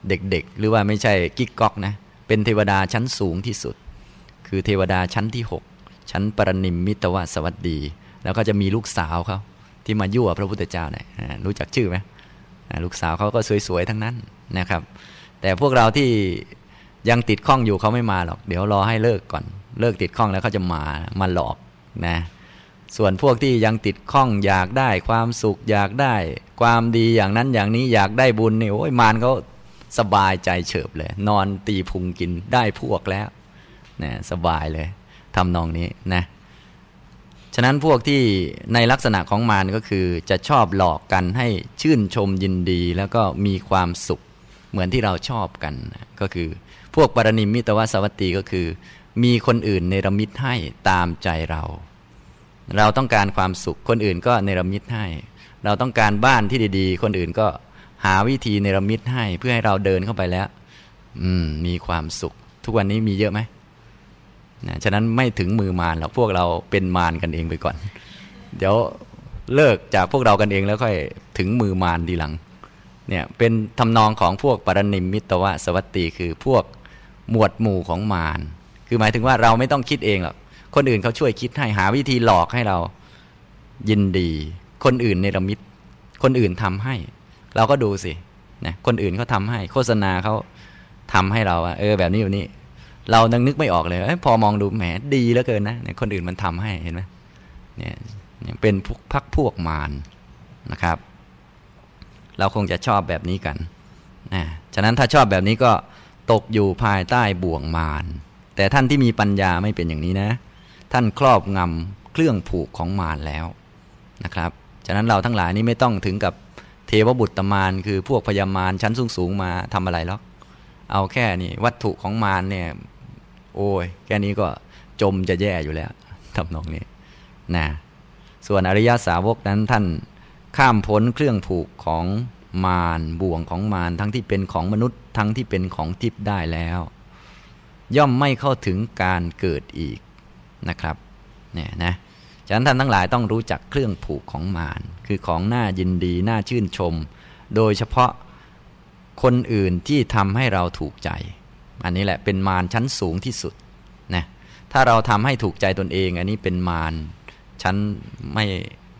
เด็กๆ หรือว่าไม่ใช่กิ๊กก๊อกนะเป็นเทวดาชั้นสูงที่สุด คือเทวดาชั้นที่ 6 ชั้นปรนิมมิตวสวัสดี แล้วก็จะมีลูกสาวเขาที่มายั่วพระพุทธเจ้าเนี่ยรู้จักชื่อไหมลูกสาวเขาก็สวยๆทั้งนั้นนะครับ แต่พวกเราที่ยังติดข้องอยู่เขาไม่มาหรอก เดี๋ยวรอให้เลิกก่อนเลิกติดข้องแล้วเขาจะมามาหลอกนะส่วนพวกที่ยังติดข้องอยากได้ความสุขอยากได้ ความดีอย่างนั้นอย่างนี้อยากได้บุญนี่โอ้ยมารเขาสบายใจเฉิบเลย นอนตีพุงกินได้พวกแล้ว นะสบายเลยทำนองนี้นะฉะนั้นพวกที่ในลักษณะของมารก็คือจะชอบหลอกกันให้ชื่นชมยินดีแล้วก็มีความสุขเหมือนที่เราชอบกัน ก็คือพวกปรนิมิตวสวัตตีก็คือ มีคนอื่นเนรมิตให้ตามใจเรา เราต้องการความสุขคนอื่นก็เนรมิตให้ เราต้องการบ้านที่ดีๆ คนอื่นก็หาวิธีเนรมิตให้เพื่อให้เราเดินเข้าไปแล้ว อืมมีความสุข ทุกวันนี้มีเยอะไหม นะฉะนั้นไม่ถึงมือมารหรอกพวกเราเป็นมารกันเองไปก่อน เดี๋ยวเลิกจากพวกเรากันเองแล้วค่อยถึงมือมารทีหลังเนี่ยเป็นทำนองของพวกปรนิมมิตวะสวัตตีคือพวกหมวดหมู่ของมารคือหมายถึงว่าเราไม่ต้องคิดเองหรอกคนอื่นเขาช่วยคิดให้หาวิธีหลอกให้เรายินดี คนอื่นเนรมิตคนอื่นทำให้ เราก็ดูสินะคนอื่นเขาทาให้ โฆษณาเขาทำให้เราเออแบบนี้แบบนี้ เรานังนึกไม่ออกเลยเอพอมองดูแหมดีเหลือเกินนะคนอื่นมันทำให้เห็นไหมเนี่ยเป็นพวกพักพวกมารนะครับ เราคงจะชอบแบบนี้กันนะฉะนั้นถ้าชอบแบบนี้ก็ตกอยู่ภายใต้บ่วงมารแต่ท่านที่มีปัญญาไม่เป็นอย่างนี้นะ ท่านครอบงำเครื่องผูกของมารแล้วนะครับ ฉะนั้นเราทั้งหลายนี้ไม่ต้องถึงกับเทวบุตรมารคือพวกพญามารชั้นสูงสูงมาทำอะไรหรอก เอาแค่นี้วัตถุของมารเนี่ย โอ้ยแค่นี้ก็จมจะแย่อยู่แล้วทำนองนี้นะส่วนอริยสาวกนั้นท่านข้ามพ้นเครื่องผูกของมารบ่วงของมารทั้งที่เป็นของมนุษย์ทั้งที่เป็นของทิพย์ได้แล้ว ย่อมไม่เข้าถึงการเกิดอีกนะครับเนี่ยนะฉะนั้นท่านทั้งหลายต้องรู้จักเครื่องผูกของมารคือของน่ายินดีน่าชื่นชม โดยเฉพาะคนอื่นที่ทำให้เราถูกใจ อันนี้แหละเป็นมารชั้นสูงที่สุดนะถ้าเราทำให้ถูกใจตนเอง อันนี้เป็นมารชั้นไม่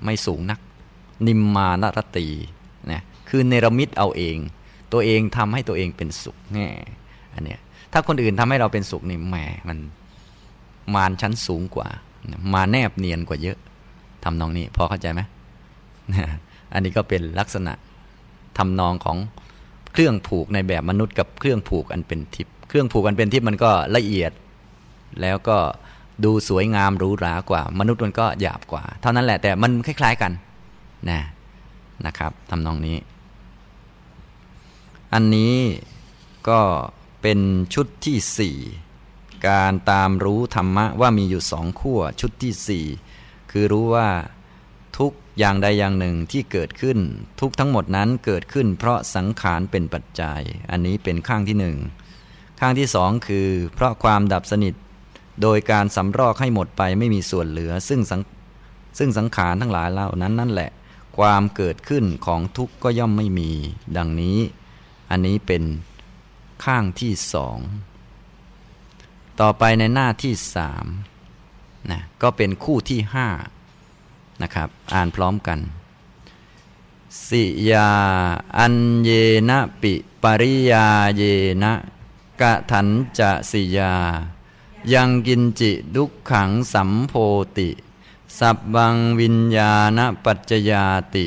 ไม่สูงนัก นิมมานรตีนะคือเนรมิตเอาเอง ตัวเองทำให้ตัวเองเป็นสุขแง่อันเนี้ยถ้าคนอื่นทำให้เราเป็นสุขนี่แหมมันมารชั้นสูงกว่า มาแนบเนียนกว่าเยอะทำนองนี้พอเข้าใจไหมอันนี้ก็เป็นลักษณะทำนองของเครื่องผูกในแบบมนุษย์กับเครื่องผูกอันเป็นทิพย รื่องผูกอันเป็นทิพย์มันก็ละเอียด แล้วก็ดูสวยงามหรูหรากว่า มนุษย์มันก็หยาบกว่า เท่านั้นแหละแต่มันคล้ายๆกันนะนะครับทำนองนี้ อันนี้ก็เป็นชุดที่สี่การตามรู้ธรรมะว่ามีอยู่สองขั้วชุดที่สี่คือรู้ว่าทุกอย่างใดอย่างหนึ่งที่เกิดขึ้น ทุกทั้งหมดนั้นเกิดขึ้นเพราะสังขารเป็นปัจจัย อันนี้เป็นข้างที่หนึ่ง ข้างที่สองคือ เพราะความดับสนิท โดยการสำรอกให้หมดไปไม่มีส่วนเหลือ ซึ่งซึ่งสังขารทั้งหลายเหล่านั้นนั่นแหละ ความเกิดขึ้นของทุกข์ก็ย่อมไม่มี ดังนี้ อันนี้เป็นข้างที่สองต่อไปในหน้าที่สามนะก็เป็นคู่ที่ห้านะครับ อ่านพร้อมกัน สิยา อันเยนะปิปริยาเยนะ กะถันจะสิยา ยังกินจิดุขขังสัมโพติ สับบังวิญญาณปัจจยาติ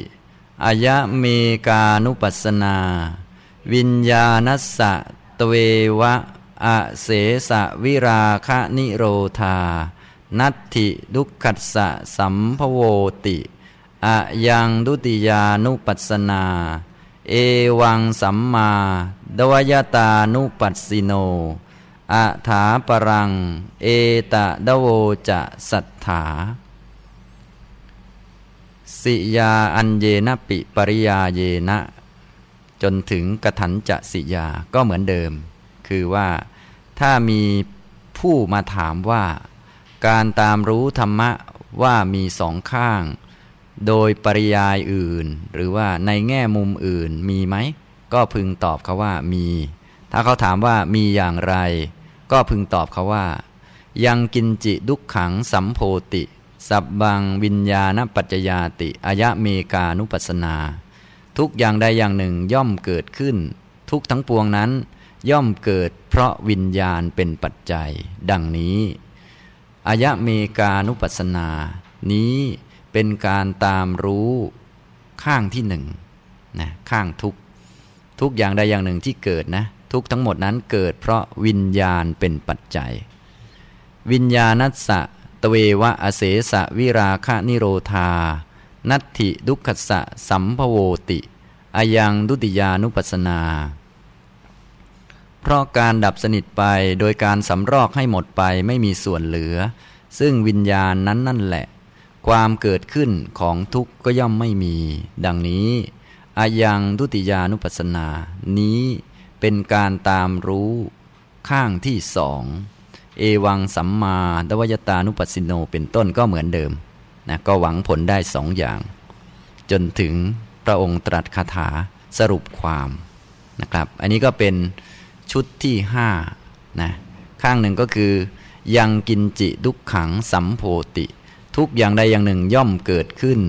อายะเมกานุปัสนา วิญญาณสะตเววะอะเสสะวิราคะนิโรธา นัตถิดุขัสสะสัมภโวติอะยังดุติยานุปัสนา เอวังสัมมาดวยตานุปัสสิโนอะถาปรัง เอตะดโวจะสัทธาสิยาอันเยนะปิปริยาเยนะ จนถึงกระถันจะสิยาก็เหมือนเดิม คือว่าถ้ามีผู้มาถามว่า การตามรู้ธรรมะว่ามีสองข้าง โดยปริยายอื่น หรือว่าในแง่มุมอื่นมีไหม ก็พึงตอบเขาว่ามี ถ้าเขาถามว่ามีอย่างไร ก็พึงตอบเขาว่า ยังกินจิดุขขังสัมโพติ สับบังวิญญาณปัจจยาติอายะเมกานุปัสนา ทุกอย่างใดอย่างหนึ่งย่อมเกิดขึ้น ทุกทั้งปวงนั้น ย่อมเกิดเพราะวิญญาณเป็นปัจจัย ดังนี้อายะเมกานุปัสนา นี้ เป็นการตามรู้ข้างที่หนึ่งนะข้างทุกทุกอย่างใดอย่างหนึ่งที่เกิดนะทุกทั้งหมดนั้นเกิดเพราะวิญญาณเป็นปัจจัย วิญญาณัสสะตเววะอเสสะวิราคะนิโรธา นัตถิดุขสะสัมภโวติอายังดุติยานุปัสนา เพราะการดับสนิทไปโดยการสำรอกให้หมดไปไม่มีส่วนเหลือ ซึ่งวิญญาณนั้นนั่นแหละ ความเกิดขึ้นของทุกข์ก็ย่อมไม่มี ดังนี้อายังทุติยานุปัสสนา นี้เป็นการตามรู้ข้างที่สอง เอวังสัมมาดวยตานุปัสสิโนเป็นต้นก็เหมือนเดิมนะก็หวังผลได้สองอย่าง จนถึงพระองค์ตรัสคาถาสรุปความนะครับอันนี้ก็เป็นชุดที่ห้านะข้างหนึ่งก็คือ ยังกินจิดุกขังสัมโพติ ทุกอย่างใดอย่างหนึ่งย่อมเกิดขึ้น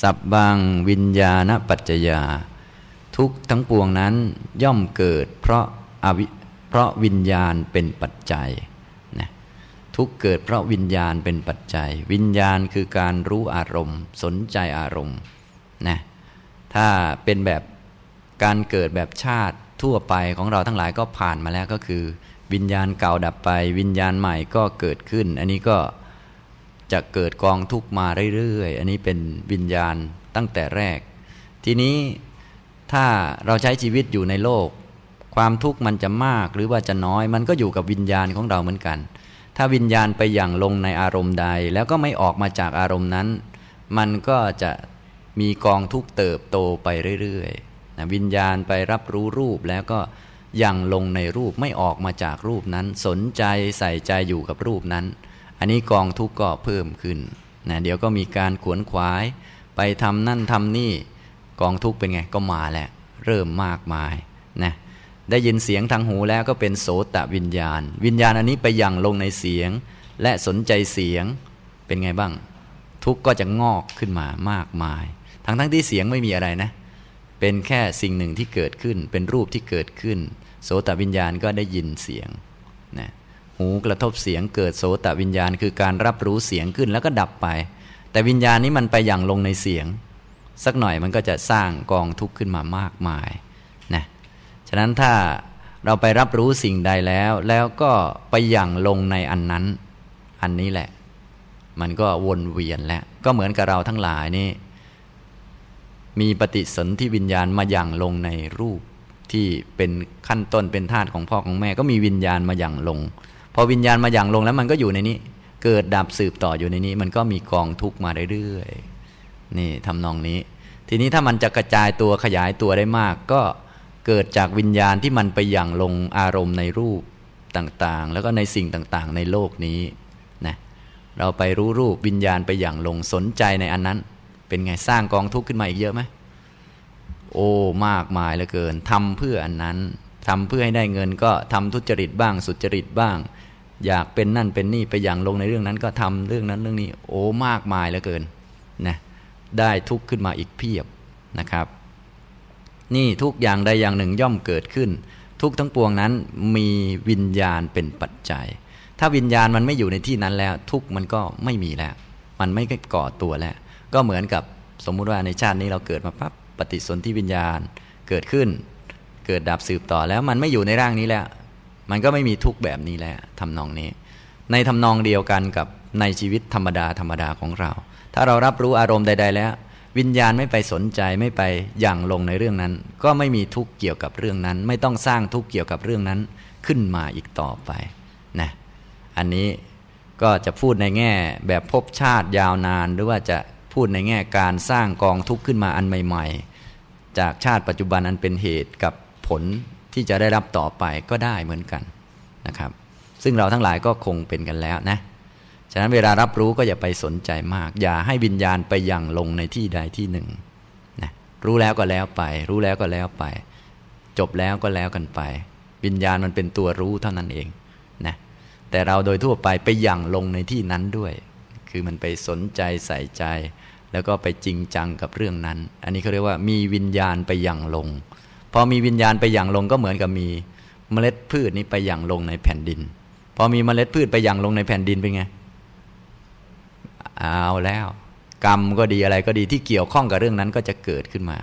สับบางวิญญาณปัจจยา ทุกทั้งปวงนั้นย่อมเกิด เพราะอวิเพราะวิญญาณเป็นปัจจัยนะทุกเกิดเพราะวิญญาณเป็นปัจจัย วิญญาณคือการรู้อารมณ์ สนใจอารมณ์นะถ้าเป็นแบบการเกิดแบบชาติทั่วไปของเราทั้งหลายก็ผ่านมาแล้วก็คือ วิญญาณเก่าดับไป วิญญาณใหม่ก็เกิดขึ้น อันนี้ก็ จะเกิดกองทุกมาเรื่อยๆ อันนี้เป็นวิญญาณตั้งแต่แรก ทีนี้ถ้าเราใช้ชีวิตอยู่ในโลก ความทุกข์มันจะมากหรือว่าจะน้อย มันก็อยู่กับวิญญาณของเราเหมือนกัน ถ้าวิญญาณไปอย่างลงในอารมณ์ใด แล้วก็ไม่ออกมาจากอารมณ์นั้น มันก็จะมีกองทุกเติบโตไปเรื่อยๆนะวิญญาณไปรับรู้รูปแล้วก็ยังลงในรูปไม่ออกมาจากรูปนั้น สนใจใส่ใจอยู่กับรูปนั้น อันนี้กองทุกข์ก็เพิ่มขึ้นนะเดี๋ยวก็มีการขวนขวาย ไปทำนั่นทำนี่ กองทุกข์เป็นไงก็มาแหละเริ่มมากมายนะได้ยินเสียงทางหูแล้วก็เป็นโสตวิญญาณ วิญญาณอันนี้ไปยังลงในเสียง และสนใจเสียงเป็นไงบ้าง ทุกข์ก็จะงอกขึ้นมามากมาย ทั้งทั้งที่เสียงไม่มีอะไรนะ เป็นแค่สิ่งหนึ่งที่เกิดขึ้น เป็นรูปที่เกิดขึ้น โสตวิญญาณก็ได้ยินเสียงนะ หูกระทบเสียงเกิดโสตวิญญาณ คือการรับรู้เสียงขึ้นแล้วก็ดับไป แต่วิญญาณนี้มันไปอย่างลงในเสียง สักหน่อยมันก็จะสร้างกองทุกข์ขึ้นมามากมายนะฉะนั้นถ้าเราไปรับรู้สิ่งใดแล้ว แล้วก็ไปอย่างลงในอันนั้น อันนี้แหละ มันก็วนเวียนแล้ว ก็เหมือนกับเราทั้งหลายนี่มีปฏิสนธิวิญญาณมาอย่างลงในรูปที่เป็นขั้นต้นเป็นธาตุของพ่อของแม่ ก็มีวิญญาณมาอย่างลง พอวิญญาณมาอย่างลงแล้วมันก็อยู่ในนี้ เกิดดับสืบต่ออยู่ในนี้ มันก็มีกองทุกข์มาเรื่อยๆนี่ทำนองนี้ ทีนี้ถ้ามันจะกระจายตัวขยายตัวได้มาก ก็เกิดจากวิญญาณที่มันไปอย่างลงอารมณ์ในรูปต่างๆ แล้วก็ในสิ่งต่างๆ ในโลกนี้นะเราไปรู้รูปวิญญาณไปอย่างลงสนใจในอันนั้น เป็นไงสร้างกองทุกข์ขึ้นมาอีกเยอะไหมโอ้มากมายเหลือเกินทำเพื่ออันนั้น ทำเพื่อให้ได้เงินก็ทำทุจริตบ้าง สุจริตบ้าง อยากเป็นนั่นเป็นนี่ไปอย่างลงในเรื่องนั้นก็ทำเรื่องนั้นเรื่องนี้ โอ้มากมายเหลือเกินนะได้ทุกข์ขึ้นมาอีกเพียบนะครับ นี่ทุกอย่างใดอย่างหนึ่งย่อมเกิดขึ้น ทุกทั้งปวงนั้นมีวิญญาณเป็นปัจจัย ถ้าวิญญาณมันไม่อยู่ในที่นั้นแล้ว ทุกมันก็ไม่มีแล้ว มันไม่ก่อตัวแล้ว ก็เหมือนกับสมมุติว่าในชาตินี้เราเกิดมาปั๊บปฏิสนธิวิญญาณเกิดขึ้น เกิดดับสืบต่อแล้วมันไม่อยู่ในร่างนี้แล้ว มันก็ไม่มีทุกแบบนี้แล้วทำนองนี้ ในทำนองเดียวกันกับในชีวิตธรรมดาธรรมดาของเรา ถ้าเรารับรู้อารมณ์ใด ๆ แล้ว วิญญาณไม่ไปสนใจไม่ไปย่างลงในเรื่องนั้น ก็ไม่มีทุกเกี่ยวกับเรื่องนั้น ไม่ต้องสร้างทุกเกี่ยวกับเรื่องนั้นขึ้นมาอีกต่อไปนะอันนี้ก็จะพูดในแง่แบบพบชาติยาวนาน หรือว่าจะพูดในแง่การสร้างกองทุกข์ขึ้นมาอันใหม่ ๆ จากชาติปัจจุบันอันเป็นเหตุกับ ผลที่จะได้รับต่อไปก็ได้เหมือนกันนะครับ ซึ่งเราทั้งหลายก็คงเป็นกันแล้วนะฉะนั้นเวลารับรู้ก็อย่าไปสนใจมาก อย่าให้วิญญาณไปยังลงในที่ใดที่หนึ่งนะรู้แล้วก็แล้วไป รู้แล้วก็แล้วไป จบแล้วก็แล้วกันไป วิญญาณมันเป็นตัวรู้เท่านั้นเองนะแต่เราโดยทั่วไปไปยังลงในที่นั้นด้วย คือมันไปสนใจใส่ใจ แล้วก็ไปจริงจังกับเรื่องนั้น อันนี้เขาเรียกว่ามีวิญญาณไปย่างลง พอมีวิญญาณไปอย่างลงก็เหมือนกับมีเมล็ดพืชนี้ไปอย่างลงในแผ่นดิน พอมีเมล็ดพืชไปอย่างลงในแผ่นดินเป็นไงเอาแล้ว กรรมก็ดีอะไรก็ดีที่เกี่ยวข้องกับเรื่องนั้นก็จะเกิดขึ้นมา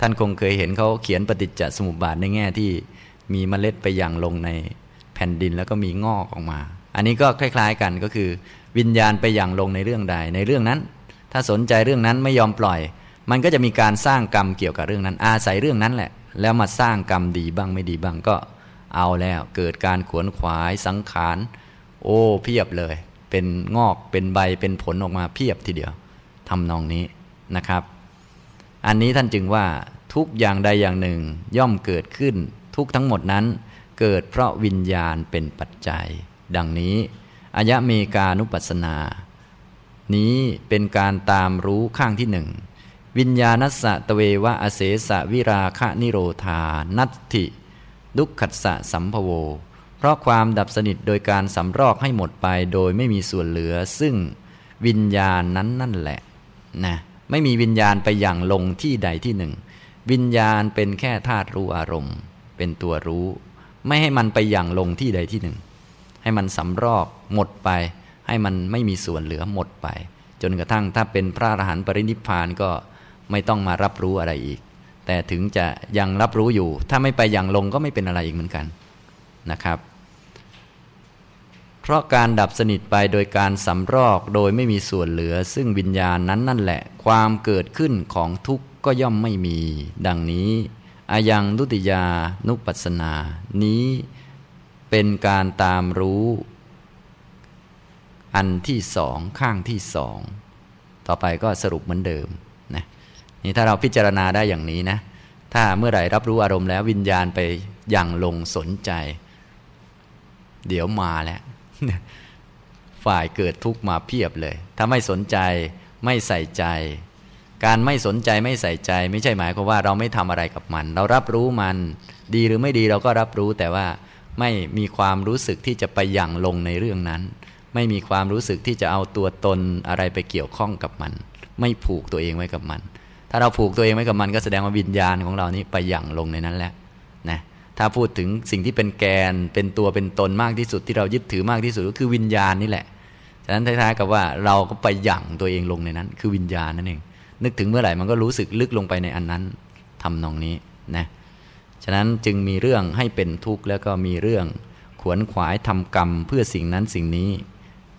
ท่านคงเคยเห็นเขาเขียนปฏิจจสมุปบาทในแง่ที่มีเมล็ดไปอย่างลงในแผ่นดินแล้วก็มีงอกออกมา อันนี้ก็คล้าย ๆ กันก็คือ วิญญาณไปอย่างลงในเรื่องใดในเรื่องนั้น ถ้าสนใจเรื่องนั้นไม่ยอมปล่อย มันก็จะมีการสร้างกรรมเกี่ยวกับเรื่องนั้น อาศัยเรื่องนั้นแหละ แล้วมาสร้างกรรมดีบ้างไม่ดีบ้างก็เอาแล้วเกิดการขวนขวายสังขาร โอ้เพียบเลย เป็นงอกเป็นใบเป็นผลออกมาเพียบทีเดียวทำนองนี้นะครับ อันนี้ท่านจึงว่าทุกอย่างใดอย่างหนึ่งย่อมเกิดขึ้น ทุกทั้งหมดนั้น เกิดเพราะวิญญาณเป็นปัจจัย ดังนี้อายะเมกานุปัสนา นี้เป็นการตามรู้ข้างที่หนึ่ง วิญญาณัสสะตเววะอเสสะวิราคะนิโรธา นัตถิ ดุขัสสะสัมภโว เพราะความดับสนิทโดยการสำรอกให้หมดไปโดยไม่มีส่วนเหลือ ซึ่งวิญญาณนั้นนั่นแหละนะไม่มีวิญญาณไปอย่างลงที่ใดที่หนึ่ง วิญญาณเป็นแค่ธาตุรู้อารมณ์ เป็นตัวรู้ ไม่ให้มันไปอย่างลงที่ใดที่หนึ่ง ให้มันสำรอกหมดไป ให้มันไม่มีส่วนเหลือหมดไป จนกระทั่งถ้าเป็นพระอรหันต์ปรินิพพานก็ ไม่ต้องมารับรู้อะไรอีก แต่ถึงจะยังรับรู้อยู่ ถ้าไม่ไปอย่างลงก็ไม่เป็นอะไรอีกเหมือนกันนะครับ เพราะการดับสนิทไปโดยการสำรอกโดยไม่มีส่วนเหลือ ซึ่งวิญญาณนั้นนั่นแหละ ความเกิดขึ้นของทุกข์ก็ย่อมไม่มี ดังนี้อายังดุติยานุปัสนา นี้เป็นการตามรู้ อันที่สองข้างที่สอง ต่อไปก็สรุปเหมือนเดิม นี่ถ้าเราพิจารณาได้อย่างนี้นะ ถ้าเมื่อไหร่รับรู้อารมณ์แล้ววิญญาณไปอย่างลงสนใจ เดี๋ยวมาแล้ว ฝ่ายเกิดทุกข์มาเพียบเลย ถ้าไม่สนใจไม่ใส่ใจ การไม่สนใจไม่ใส่ใจ ไม่ใช่หมายความว่าเราไม่ทำอะไรกับมัน เรารับรู้มัน ดีหรือไม่ดีเราก็รับรู้แต่ว่าไม่มีความรู้สึกที่จะไปอย่างลงในเรื่องนั้น ไม่มีความรู้สึกที่จะเอาตัวตนอะไรไปเกี่ยวข้องกับมัน ไม่ผูกตัวเองไว้กับมัน ถ้าเราผูกตัวเองไว้กับมันก็แสดงว่าวิญญาณของเรานี้ไปหยั่งลงในนั้นแล้วนะถ้าพูดถึงสิ่งที่เป็นแกนเป็นตัวเป็นตนมากที่สุดที่เรายึดถือมากที่สุดก็คือวิญญาณนี่แหละฉะนั้นท้ายๆกับว่าเราก็ไปหยั่งตัวเองลงในนั้น คือวิญญาณนั่นเอง นึกถึงเมื่อไหร่มันก็รู้สึกลึกลงไปในอันนั้นทำนองนี้นะฉะนั้นจึงมีเรื่องให้เป็นทุกข์แล้วก็มีเรื่องขวนขวายทำกรรมเพื่อสิ่งนั้นสิ่งนี้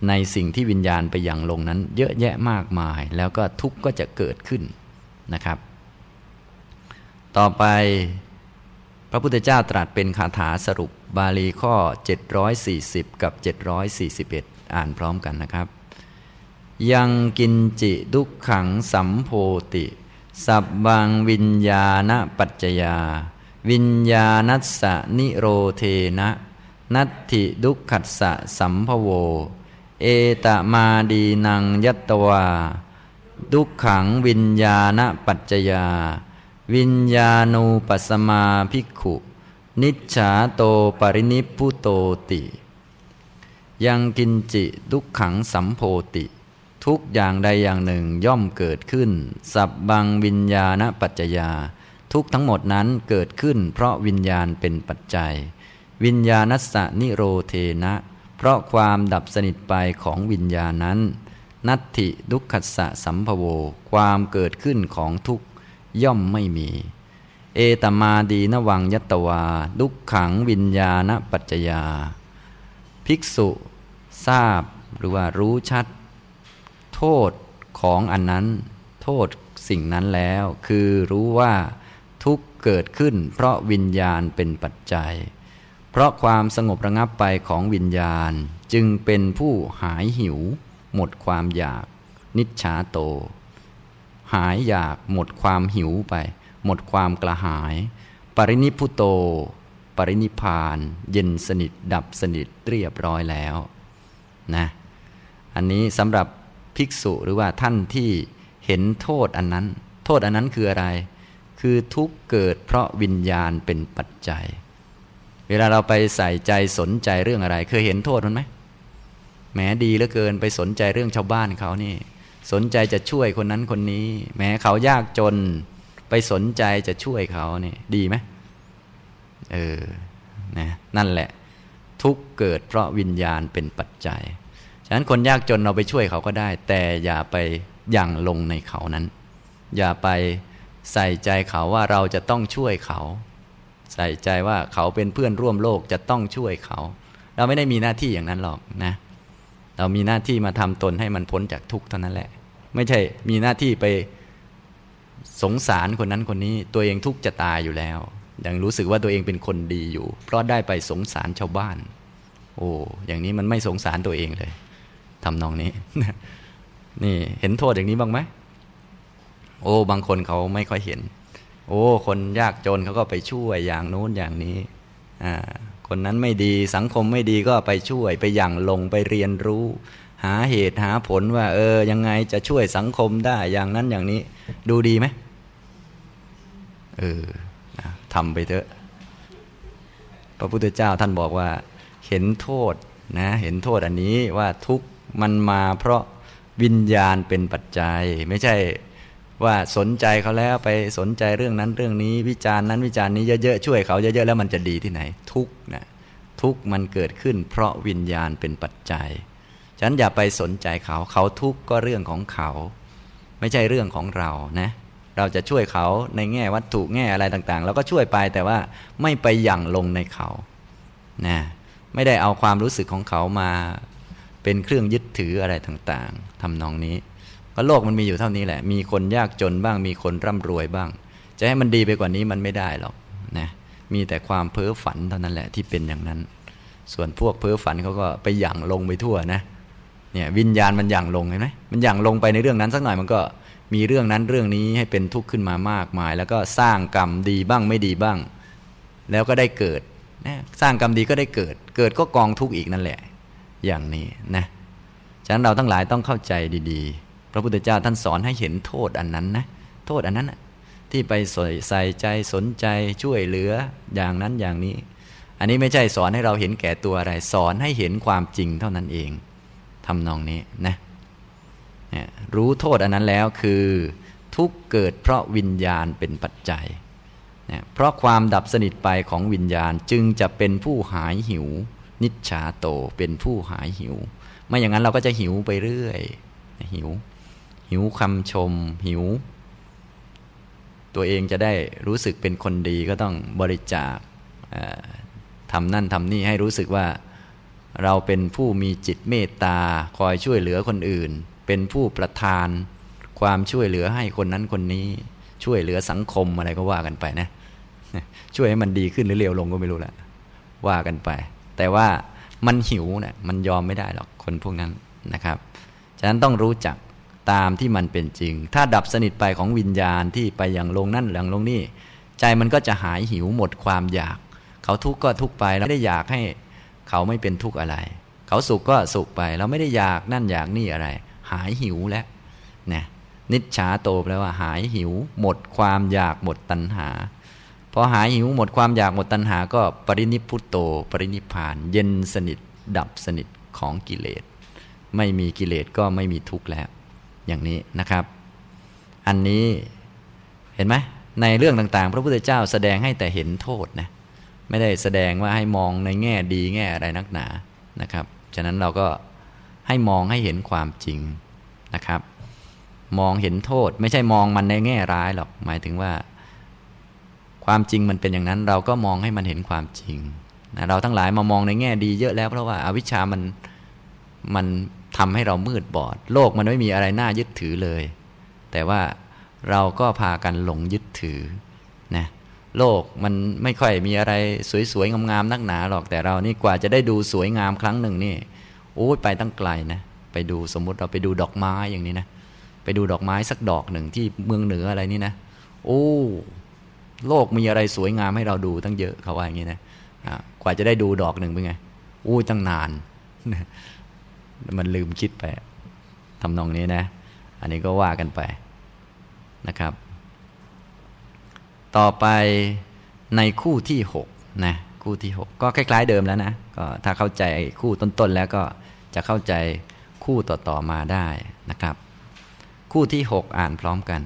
ในสิ่งที่วิญญาณไปอย่งลงนั้น เยอะแยะมากมาย แล้วก็ทุกข์ก็จะเกิดขึ้น นะครับ ต่อไปพระพุทธเจ้าตรัสเป็นคาถาสรุปบาลีข้อ 740 กับ 741 อ่านพร้อมกันนะครับ ยังกินจิดุขขังสัมโพติ สับบังวิญญาณปัจจยา วิญญาณัสสนิโรเทนะนัตถิดุขัสสะสัมภโว เอตมาดีนังยัตตวา ดุกขังวิญญาณปัจจยา วิญญาณูปัสมาภิกขุ นิจฉาโตปรินิพุโตติ ยังกินจิดุกขังสัมโพติ ทุกอย่างใดอย่างหนึ่งย่อมเกิดขึ้น สับบังวิญญาณปัจจยา ทุกทั้งหมดนั้นเกิดขึ้น เพราะวิญญาณเป็นปัจจัย วิญญาณัสสนิโรเทนะ เพราะความดับสนิทไปของวิญญาณนั้น นัตถิดุขัสสะสัมภโว ความเกิดขึ้นของทุกย่อมไม่มี เอตมาดีนวังยัตวา ดุขขังวิญญาณปัจจยา ภิกษุทราบหรือว่ารู้ชัด โทษของอันนั้น โทษสิ่งนั้นแล้ว คือรู้ว่าทุกเกิดขึ้น เพราะวิญญาณเป็นปัจจัย เพราะความสงบระงับไปของวิญญาณจึงเป็นผู้หายหิว หมดความอยาก นิจฉาโต หายอยากหมดความหิวไป หมดความกระหาย ปรินิพุโต ปรินิพาน เย็นสนิท ดับสนิทเรียบร้อยแล้วนะอันนี้สำหรับภิกษุหรือว่าท่านที่เห็นโทษอันนั้น โทษอันนั้นคืออะไร คือทุกเกิดเพราะวิญญาณเป็นปัจจัย เวลาเราไปใส่ใจสนใจเรื่องอะไร เคยเห็นโทษมันไหม แหมดีเหลือเกินไปสนใจเรื่องชาวบ้านเขานี่ สนใจจะช่วยคนนั้นคนนี้แม้เขายากจน ไปสนใจจะช่วยเขานี่ดีไหมเออนะนั่นแหละ ทุกเกิดเพราะวิญญาณเป็นปัจจัย ฉะนั้นคนยากจนเราไปช่วยเขาก็ได้ แต่อย่าไปยั่งลงในเขานั้น อย่าไปใส่ใจเขาว่าเราจะต้องช่วยเขา ใส่ใจว่าเขาเป็นเพื่อนร่วมโลกจะต้องช่วยเขา เราไม่ได้มีหน้าที่อย่างนั้นหรอกนะ เรามีหน้าที่มาทำตนให้มันพ้นจากทุกข์เท่านั้นแหละ ไม่ใช่มีหน้าที่ไปสงสารคนนั้นคนนี้ตัวเองทุกข์จะตายอยู่แล้วยังรู้สึกว่าตัวเองเป็นคนดีอยู่ เพราะได้ไปสงสารชาวบ้าน โอ้อย่างนี้มันไม่สงสารตัวเองเลยทำนองนี้ นี่เห็นโทษอย่างนี้บ้างไหมโอ้ บางคนเขาไม่ค่อยเห็น โอ้ คนยากจนเขาก็ไปช่วยอย่างโน้นอย่างนี้ อ่า คนนั้นไม่ดีสังคมไม่ดีก็ไปช่วยไปอย่างลงไปเรียนรู้ หาเหตุหาผลว่า เออ ยังไงจะช่วยสังคมได้อย่างนั้นอย่างนี้ ดูดีไหมเออทำไปเถอะ พระพุทธเจ้าท่านบอกว่า เห็นโทษนะเห็นโทษอันนี้ว่าทุกมันมาเพราะวิญญาณเป็นปัจจัย ไม่ใช่ ว่าสนใจเขาแล้วไปสนใจเรื่องนั้นเรื่องนี้วิจารณ์นั้นวิจารณ์นี้เยอะๆช่วยเขาเยอะๆแล้วมันจะดีที่ไหน ทุกนะทุกมันเกิดขึ้น เพราะวิญญาณเป็นปัจจัยฉันอย่าไปสนใจเขา เขาทุกข์ก็เรื่องของเขา ไม่ใช่เรื่องของเรานะเราจะช่วยเขาในแง่วัตถุแง่อะไรต่างๆเราก็ช่วยไปแต่ว่าไม่ไปหยั่งลงในเขานะไม่ได้เอาความรู้สึกของเขามาเป็นเครื่องยึดถืออะไรต่างๆทำนองนี้ ก็โลกมันมีอยู่เท่านี้แหละ มีคนยากจนบ้าง มีคนร่ำรวยบ้าง จะให้มันดีไปกว่านี้มันไม่ได้หรอกนะมีแต่ความเพ้อฝันเท่านั้นแหละที่เป็นอย่างนั้น ส่วนพวกเพ้อฝันเขาก็ไปหยั่งลงไปทั่วนะเนี่ยวิญญาณมันหยั่งลงเห็นไหมมันหยั่งลงไปในเรื่องนั้นสักหน่อยมันก็มีเรื่องนั้นเรื่องนี้ให้เป็นทุกข์ขึ้นมามากมาย แล้วก็สร้างกรรมดีบ้างไม่ดีบ้าง แล้วก็ได้เกิดนะสร้างกรรมดีก็ได้เกิด เกิดก็กองทุกข์อีกนั่นแหละ อย่างนี้นะฉะนั้นเราทั้งหลายต้องเข้าใจดี ๆ พระพุทธเจ้าท่านสอนให้เห็นโทษอันนั้นนะโทษอันนั้นที่ไปใส่ใจสนใจช่วยเหลืออย่างนั้นอย่างนี้ อันนี้ไม่ใช่สอนให้เราเห็นแก่ตัวอะไร สอนให้เห็นความจริงเท่านั้นเองทำนองนี้นะรู้โทษอันนั้นแล้วคือทุกเกิดเพราะวิญญาณเป็นปัจจัย เพราะความดับสนิทไปของวิญญาณจึงจะเป็นผู้หายหิว นิชาโตเป็นผู้หายหิว ไม่อย่างนั้นเราก็จะหิวไปเรื่อยหิว หิวคำชม หิว ตัวเองจะได้รู้สึกเป็นคนดีก็ต้องบริจาคทำนั่นทำนี่ให้รู้สึกว่าเราเป็นผู้มีจิตเมตตาคอยช่วยเหลือคนอื่น เป็นผู้ประทาน ความช่วยเหลือให้คนนั้นคนนี้ ช่วยเหลือสังคมอะไรก็ว่ากันไปนะ ช่วยให้มันดีขึ้นหรือเลวลงก็ไม่รู้ละว่ากันไป แต่ว่ามันหิวเนะี่ยมันยอมไม่ได้หรอกคนพวกนั้นนะครับ ฉะนั้นต้องรู้จัก ตามที่มันเป็นจริง ถ้าดับสนิทไปของวิญญาณที่ไปอย่างลงนั่นอย่างลงนี่ ใจมันก็จะหายหิวหมดความอยาก เขาทุกข์ก็ทุกข์ไปแล้วไม่ได้อยากให้เขาไม่เป็นทุกข์อะไร เขาสุขก็สุขไปเราไม่ได้อยากนั่นอยากนี่อะไร หายหิวแล้วนะนิชาโตแปลว่าหายหิว หมดความอยากหมดตัณหาพอหายหิวหมดความอยากหมดตัณหา ก็ปรินิพุตโต ปรินิพาน เย็นสนิทดับสนิทของกิเลส ไม่มีกิเลสก็ไม่มีทุกข์แล้ว อย่างนี้นะครับ อันนี้เห็นไหมในเรื่องต่างๆ พระพุทธเจ้าแสดงให้แต่เห็นโทษนะไม่ได้แสดงว่าให้มองในแง่ดีแง่อะไรนักหนานะครับ ฉะนั้นเราก็ให้มองให้เห็นความจริงนะครับ มองเห็นโทษ ไม่ใช่มองมันในแง่ร้ายหรอกหมายถึงว่า ความจริงมันเป็นอย่างนั้น เราก็มองให้มันเห็นความจริงนะเราทั้งหลายมามองในแง่ดีเยอะแล้วเพราะว่าอาวิชชามันมัน ทำให้เรามืดบอด โลกมันไม่มีอะไรน่ายึดถือเลย แต่ว่าเราก็พากันหลงยึดถือนะโลกมันไม่ค่อยมีอะไรสวยๆงามๆนักหนาหรอกแต่เรานี่กว่าจะได้ดูสวยงามครั้งหนึ่งนี่โอ้ยไปตั้งไกลนะไปดูสมมุติเราไปดูดอกไม้อย่างนี้นะไปดูดอกไม้สักดอกหนึ่งที่เมืองเหนืออะไรนี่นะโอ้โลกมีอะไรสวยงามให้เราดูตั้งเยอะเขาว่าอย่างนี้นะกว่าจะได้ดูดอกหนึ่งเป็นไงโอ้ตั้งนาน มันลืมคิดไปทำนองนี้นะ อันนี้ก็ว่ากันไปนะครับ ต่อไปในคู่ที่หกนะคู่ที่ 6 ก็คล้ายๆเดิมแล้วนะก็ถ้าเข้าใจคู่ต้นๆแล้วก็จะเข้าใจคู่ต่อๆมาได้นะครับ คู่ที่ 6 อ่านพร้อมกัน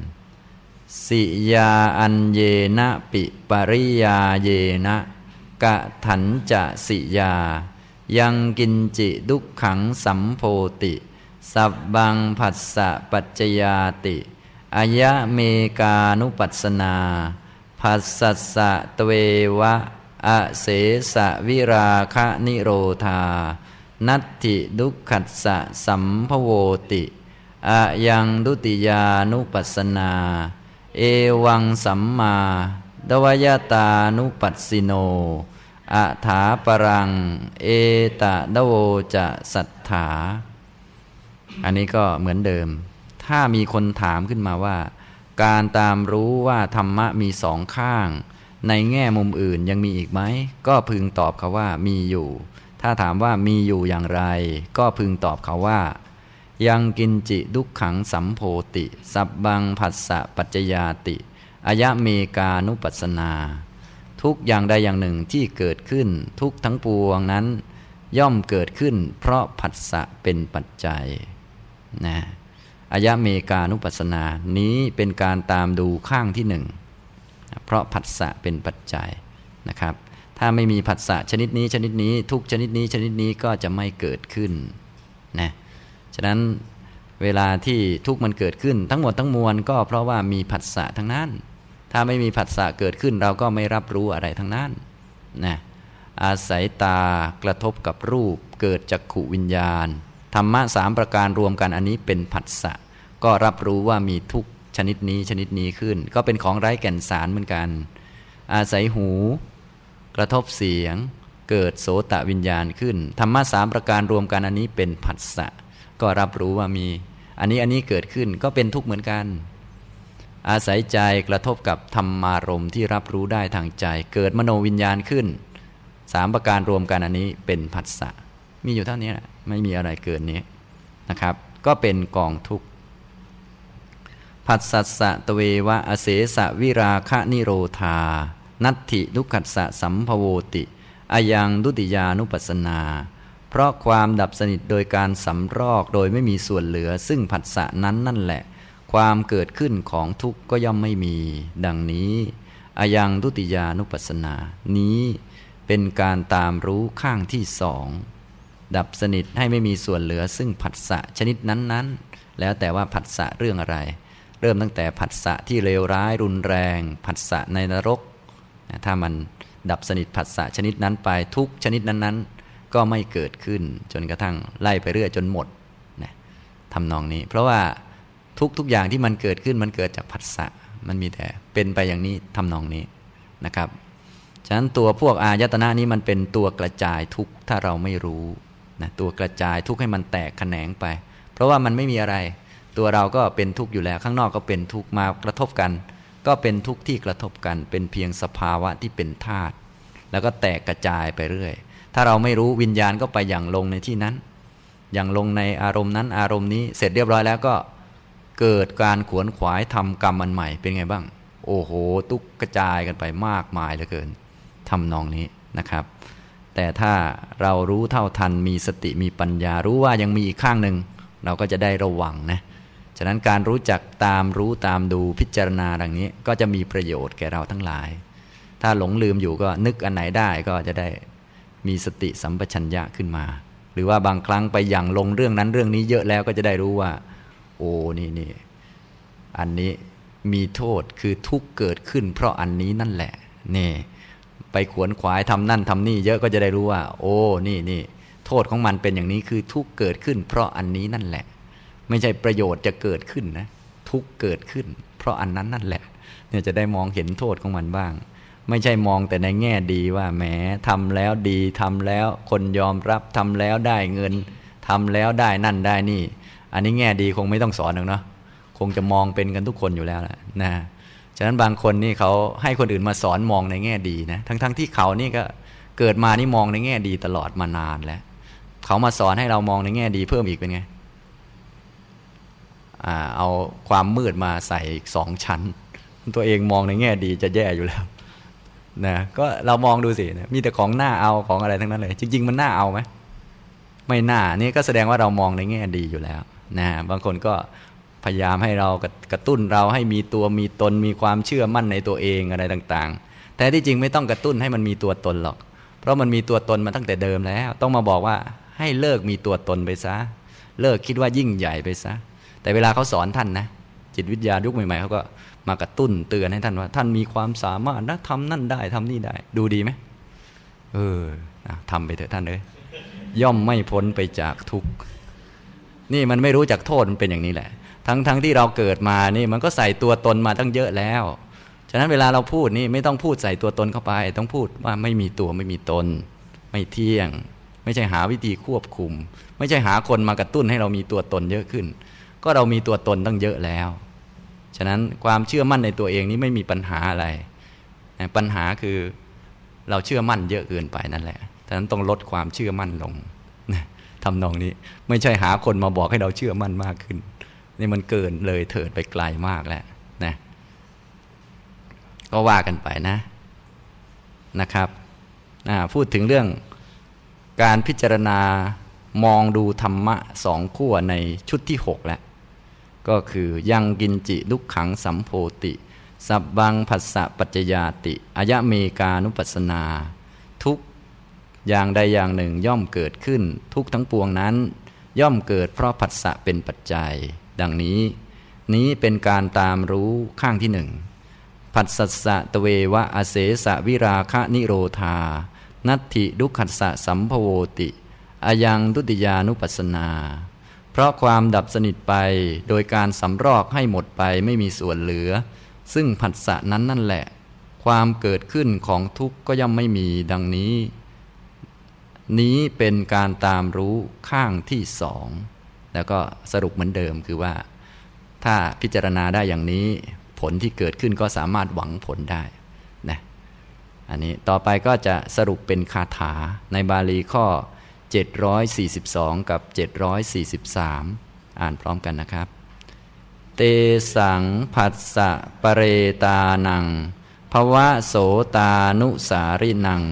สิยาอันเยนะปิปริยาเยนะกะถันจะสิยา ยังกินจิดุขขังสัมโพติ สับบังผัสสะปัจจยาติอายะเมกานุปัสนาผัสสะสะตเววะอเสสะวิราคะนิโรธา นัตติดุขัสสะสัมภโวติอะยังดุติยานุปัสนา เอวังสัมมา ดวยตานุปัสสิโน อัถาปรัง เอตะดโวจะสัทธา อันนี้ก็เหมือนเดิม ถ้ามีคนถามขึ้นมาว่า การตามรู้ว่าธรรมะมีสองข้าง ในแง่มุมอื่นยังมีอีกไหม ก็พึงตอบเขาว่ามีอยู่ ถ้าถามว่ามีอยู่อย่างไร ก็พึงตอบเขาว่า ยังกินจิดุขขังสัมโพติ สับบังผัสสะปัจจยาติอายะเมกานุปัสนา ทุกอย่างใดอย่างหนึ่งที่เกิดขึ้นทุกทั้งปวงนั้น ย่อมเกิดขึ้น เพราะผัสสะเป็นปัจจัยนะอายะเมกานุปัสนานี้เป็นการตามดูข้างที่หนึ่งเพราะผัสสะเป็นปัจจัยนะครับ ถ้าไม่มีผัสสะชนิดนี้ชนิดนี้ ทุกชนิดนี้ชนิดนี้ก็จะไม่เกิดขึ้นนะฉะนั้นเวลาที่ทุกมันเกิดขึ้น ทั้งหมดทั้งมวลก็เพราะว่ามีผัสสะทั้งนั้น ถ้าไม่มีผัสสะเกิดขึ้น เราก็ไม่รับรู้อะไรทั้งนั้นนะอาศัยตากระทบกับรูป เกิดจักขุวิญญาณธรรมะสามประการรวมกันอันนี้เป็นผัสสะก็รับรู้ว่ามีทุกชนิดนี้ชนิดนี้ขึ้น ก็เป็นของไร้แก่นสารเหมือนกัน อาศัยหู กระทบเสียง เกิดโสตวิญญาณขึ้นธรรมะสามประการรวมกันอันนี้เป็นผัสสะก็รับรู้ว่ามี อันนี้อันนี้เกิดขึ้นก็เป็นทุกข์เหมือนกัน อาศัยใจกระทบกับธรรมารมที่รับรู้ได้ทางใจ เกิดมโนวิญญาณขึ้นสามประการรวมกันอันนี้เป็นผัสสะมีอยู่เท่านี้แหละไม่มีอะไรเกินนี้นะครับ ก็เป็นกองทุกข์ผัสสัสะตเววะอเสสะวิราคะนิโรธา นัตถิทุขัสสะสัมภโวติอายังดุติยานุปัสนา เพราะความดับสนิทโดยการสำรอกโดยไม่มีส่วนเหลือ ซึ่งผัสสะนั้นนั่นแหละ ความเกิดขึ้นของทุกข์ก็ย่อมไม่มี ดังนี้ อายังทุติยานุปัสสนา นี้เป็นการตามรู้ข้างที่สอง ดับสนิทให้ไม่มีส่วนเหลือซึ่งผัสสะชนิดนั้นๆ แล้วแต่ว่าผัสสะเรื่องอะไร เริ่มตั้งแต่ผัสสะที่เลวร้ายรุนแรง ผัสสะในนรก ถ้ามันดับสนิทผัสสะชนิดนั้นไปทุกชนิดนั้นๆ ก็ไม่เกิดขึ้นจนกระทั่งไล่ไปเรื่อยจนหมดนะทำนองนี้ เพราะว่า ทุกทุกอย่างที่มันเกิดขึ้นมันเกิดจากผัสสะมันมีแต่เป็นไปอย่างนี้ทำนองนี้นะครับฉะนั้นตัวพวกอายตนะนี้มันเป็นตัวกระจายทุกถ้าเราไม่รู้นะตัวกระจายทุกให้มันแตกแขนงไป เพราะว่ามันไม่มีอะไร ตัวเราก็เป็นทุกข์อยู่แล้วข้างนอกก็เป็นทุกข์มากระทบกัน ก็เป็นทุกข์ที่กระทบกัน เป็นเพียงสภาวะที่เป็นธาตุแล้วก็แตกกระจายไปเรื่อย ถ้าเราไม่รู้วิญญาณก็ไปอย่างลงในที่นั้น อย่างลงในอารมณ์นั้นอารมณ์นี้เสร็จเรียบร้อยแล้วก็ เกิดการขวนขวายทำกรรมอันใหม่เป็นไงบ้าง โอ้โห ตุกกระจายกันไปมากมายเหลือเกินทำนองนี้นะครับ แต่ถ้าเรารู้เท่าทันมีสติมีปัญญา รู้ว่ายังมีอีกข้างหนึ่งเราก็จะได้ระวังนะฉะนั้นการรู้จักตามรู้ตามดูพิจารณาดังนี้ ก็จะมีประโยชน์แก่เราทั้งหลาย ถ้าหลงลืมอยู่ก็นึกอันไหนได้ก็จะได้มีสติสัมปชัญญะขึ้นมา หรือว่าบางครั้งไปอย่างลงเรื่องนั้นเรื่องนี้เยอะแล้วก็จะได้รู้ว่า โอ้นี่นี่อันนี้มีโทษคือทุกเกิดขึ้น เพราะอันนี้นั่นแหละนี่ไปขวนขวายทำนั่นทำนี่เยอะก็จะได้รู้ว่า โอ้นี่นี่โทษของมันเป็นอย่างนี้คือทุกเกิดขึ้น เพราะอันนี้นั่นแหละ ไม่ใช่ประโยชน์จะเกิดขึ้นนะทุกเกิดขึ้น เพราะอันนั้นนั่นแหละเนี่ยจะได้มองเห็นโทษของมันบ้าง ไม่ใช่มองแต่ในแง่ดีว่าแหมทำแล้วดีทำแล้วคนยอมรับทำแล้วได้เงินทำแล้วได้นั่นได้นี่ อันนี้แง่ดีคงไม่ต้องสอนหรอกเนาะคงจะมองเป็นกันทุกคนอยู่แล้วแหละนะฉะนั้นบางคนนี่เขาให้คนอื่นมาสอนมองในแง่ดีนะทั้งๆทที่เขานี่ก็เกิดมานี่มองในแง่ดีตลอดมานานแล้ว เขามาสอนให้เรามองในแง่ดีเพิ่มอีกเป็นไงอเอาความมืดมาใส่อีกสองชั้น ตัวเองมองในแง่ดีจะแย่อยู่แล้วนะก็เรามองดูสินะมีแต่ของหน้าเอาของอะไรทั้งนั้นเลย จริง ๆ มันหน้าเอาไหมไม่น่านี่ก็แสดงว่าเรามองในแง่ดีอยู่แล้ว นะบางคนก็พยายามให้เรากระตุ้นเราให้มีตัวมีตนมีความเชื่อมั่นในตัวเองอะไรต่างๆ แต่ที่จริงไม่ต้องกระตุ้นให้มันมีตัวตนหรอก เพราะมันมีตัวตนมาตั้งแต่เดิมแล้ว ต้องมาบอกว่าให้เลิกมีตัวตนไปซะ เลิกคิดว่ายิ่งใหญ่ไปซะ แต่เวลาเขาสอนท่านนะ จิตวิทยายุคใหม่ๆเขาก็มากระตุ้นเตือนให้ท่านว่า ท่านมีความสามารถนะทำนั่นได้ทำนี่ได้ ดูดีไหมเออทำไปเถอะท่านเลยย่อมไม่พ้นไปจากทุกข์ นี่มันไม่รู้จักโทษมันเป็นอย่างนี้แหละ ทั้งทั้งที่เราเกิดมานี่มันก็ใส่ตัวตนมาตั้งเยอะแล้ว ฉะนั้นเวลาเราพูดนี่ไม่ต้องพูดใส่ตัวตนเข้าไป ต้องพูดว่าไม่มีตัวไม่มีตน ไม่เที่ยง ไม่ใช่หาวิธีควบคุม ไม่ใช่หาคนมากระตุ้นให้เรามีตัวตนเยอะขึ้น ก็เรามีตัวตนตั้งเยอะแล้ว ฉะนั้นความเชื่อมั่นในตัวเองนี้ไม่มีปัญหาอะไร ปัญหาคือเราเชื่อมั่นเยอะเกินไปนั่นแหละฉะนั้นต้องลดความเชื่อมั่นลง ทำนองนี้ ไม่ใช่หาคนมาบอกให้เราเชื่อมั่นมากขึ้น นี่มันเกินเลยเถิดไปไกลมากแล้วนะ ก็ว่ากันไปนะนะครับพูดถึงเรื่องการพิจารณามองดูธรรมะสองขั้วในชุดที่หกแล้วก็คือยังกินจิลุกขังสัมโพติ สับบังผัสสะปัจจยาติอายะเมกานุปัสนา อย่างใดอย่างหนึ่งย่อมเกิดขึ้น ทุกทั้งปวงนั้น ย่อมเกิดเพราะผัสสะเป็นปัจจัย ดังนี้ นี้เป็นการตามรู้ข้างที่หนึ่งผัสสะตเววะอเสสะวิราคะนิโรธา นัตถิดุขัสสะสัมภโวติอายังทุติยานุปัสนา เพราะความดับสนิทไปโดยการสำรอกให้หมดไปไม่มีส่วนเหลือ ซึ่งผัสสะนั้นนั่นแหละ ความเกิดขึ้นของทุกข์ก็ย่อมไม่มีดังนี้ นี้เป็นการตามรู้ข้างที่สอง แล้วก็สรุปเหมือนเดิมคือว่า ถ้าพิจารณาได้อย่างนี้ ผลที่เกิดขึ้นก็สามารถหวังผลได้นะอันนี้ต่อไปก็จะสรุปเป็นคาถาในบาลีข้อ 742 กับ 743 อ่านพร้อมกันนะครับ เตสังผัสสะปะเรตานังภวะโสตานุสารินัง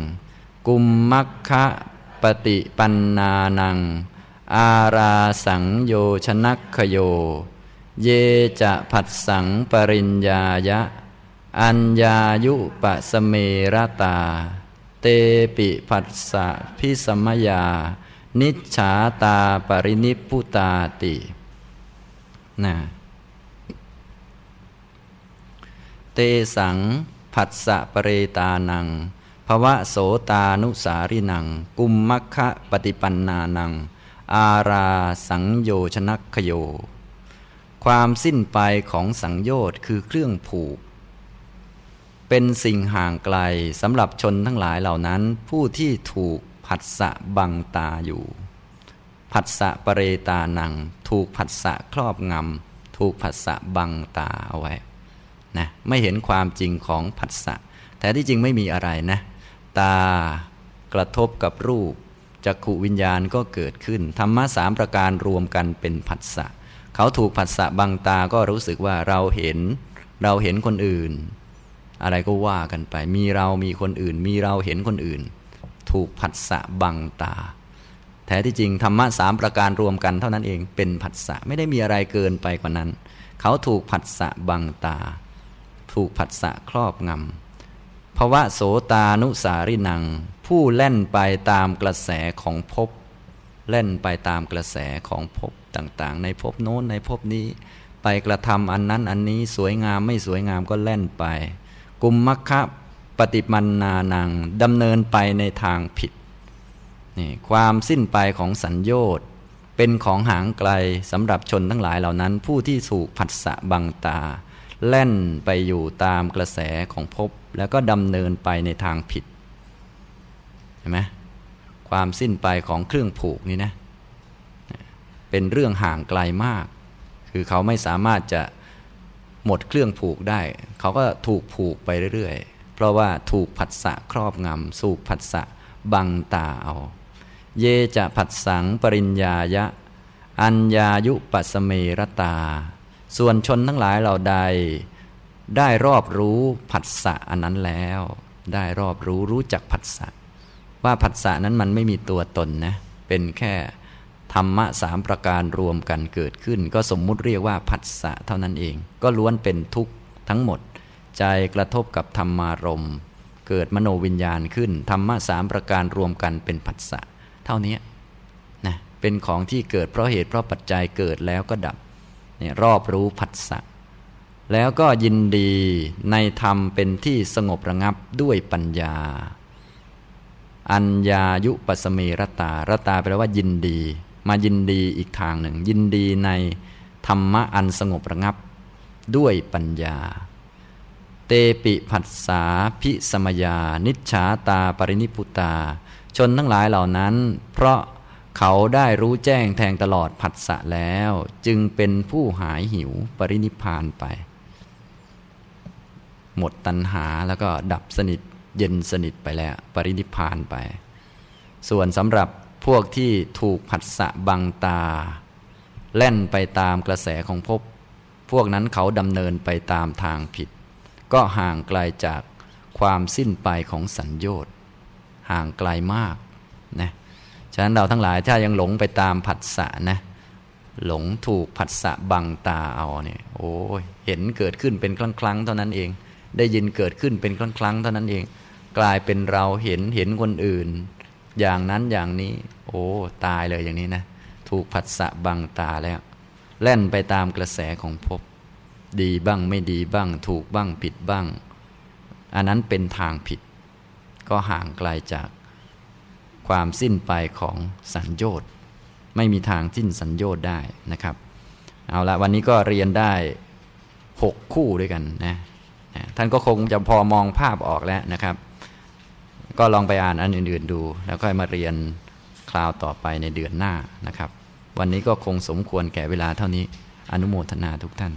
กุมมัคคะ ปฏิปันนานัง อาราสังโยชนักขโย เยจะผัสสังปริญญายะ อัญญายุปะสเมรตา เตปิผัสสะพิสมยา นิจฉาตาปรินิพุตาตินะเตสังผัสสะปเรตานัง ภวะโสตานุสารินัง กุมมัคคะปฏิปันนานัง อาราสังโยชนักขโย ความสิ้นไปของสังโยชน์คือเครื่องผูก เป็นสิ่งห่างไกลสำหรับชนทั้งหลายเหล่านั้น ผู้ที่ถูกผัสสะบังตาอยู่ ผัสสะปเรตานัง ถูกผัสสะครอบงำ ถูกผัสสะบังตาเอาไว้นะไม่เห็นความจริงของผัสสะแต่ที่จริงไม่มีอะไรนะ ตากระทบกับรูปจักขุวิญญาณก็เกิดขึ้น ธรรมะสามประการรวมกันเป็นผัสสะเขาถูกผัสสะบังตาก็รู้สึกว่าเราเห็น เราเห็นคนอื่น อะไรก็ว่ากันไป มีเรามีคนอื่น มีเราเห็นคนอื่น ถูกผัสสะบังตา แท้ที่จริงธรรมะสามประการรวมกันเท่านั้นเองเป็นผัสสะไม่ได้มีอะไรเกินไปกว่านั้น เขาถูกผัสสะบังตา ถูกผัสสะครอบงำ ภาวะโสตานุสารินัง ผู้เล่นไปตามกระแสของภพเล่นไปตามกระแสของภพต่างๆ ในภพโน้นในภพนี้ ไปกระทำอันนั้นอันนี้สวยงามไม่สวยงามก็เล่นไป กุมมัคคะปฏิมันนานังดำเนินไปในทางผิดนี่ความสิ้นไปของสัญญชน์เป็นของหางไกลสำหรับชนทั้งหลายเหล่านั้น ผู้ที่ถูกผัสสะบังตา แล่นไปอยู่ตามกระแสของภพแล้วก็ดำเนินไปในทางผิดเห็นไหมความสิ้นไปของเครื่องผูกนี่นะเป็นเรื่องห่างไกลมาก คือเขาไม่สามารถจะหมดเครื่องผูกได้ เขาก็ถูกผูกไปเรื่อยๆ เพราะว่าถูกผัสสะครอบงำสูกผัสสะบังตาเอา เยจะผัสสังปริญญายะ อัญญายุปัสเมรตา ส่วนชนทั้งหลายเราใด ได้รอบรู้ผัสสะอันนั้นแล้ว ได้รอบรู้รู้จักผัสสะว่าผัสสะนั้นมันไม่มีตัวตนนะเป็นแค่ธรรมะสามประการรวมกันเกิดขึ้น ก็สมมุติเรียกว่าผัสสะเท่านั้นเอง ก็ล้วนเป็นทุกข์ทั้งหมด ใจกระทบกับธรรมารมเกิดมโนวิญญาณขึ้น ธรรมะสามประการรวมกันเป็นผัสสะเท่านี้นะเป็นของที่เกิดเพราะเหตุเพราะปัจจัยเกิดแล้วก็ดับ นี่รอบรู้ผัสสะแล้วก็ยินดีในธรรมเป็นที่สงบระงับด้วยปัญญา อัญญายุปสเมรตารตาแปลว่ายินดี มายินดีอีกทางหนึ่ง ยินดีในธรรมะอันสงบระงับด้วยปัญญา เตปิผัสสาพิสมยา นิชาตาปรินิพุตา ชนทั้งหลายเหล่านั้น เพราะ เขาได้รู้แจ้งแทงตลอดผัสสะแล้ว จึงเป็นผู้หายหิวปรินิพานไป หมดตัณหาแล้วก็ดับสนิทเย็นสนิทไปแล้ว ปรินิพานไป ส่วนสำหรับพวกที่ถูกผัสสะบังตา แล่นไปตามกระแสของภพพวกนั้นเขาดำเนินไปตามทางผิด ก็ห่างไกลจากความสิ้นไปของสัญญชน์ห่างไกลมาก ฉะนั้นเราทั้งหลายถ้ายังหลงไปตามผัสสะนะ หลงถูกผัสสะบังตาเอาเนี่ยโอ้ยเห็นเกิดขึ้นเป็นครั้งครั้งเท่านั้นเอง ได้ยินเกิดขึ้นเป็นครั้งครั้งเท่านั้นเอง กลายเป็นเราเห็นเห็นคนอื่น อย่างนั้นอย่างนี้ โอ้ตายเลยอย่างนี้นะ ถูกผัสสะบังตาแล้ว แล่นไปตามกระแสของภพดีบ้างไม่ดีบ้าง ถูกบ้างผิดบ้าง อันนั้นเป็นทางผิด ก็ห่างไกลจาก ความสิ้นไปของสัญญชน์ไม่มีทางสิ้นสัญญชน์ได้นะครับ เอาละวันนี้ก็เรียนได้หกคู่ด้วยกันนะท่านก็คงจะพอมองภาพออกแล้วนะครับ ก็ลองไปอ่านอันอื่น ๆ ดู แล้วค่อยมาเรียนคราวต่อไปในเดือนหน้านะครับ วันนี้ก็คงสมควรแก่เวลาเท่านี้อนุโมทนาทุกท่าน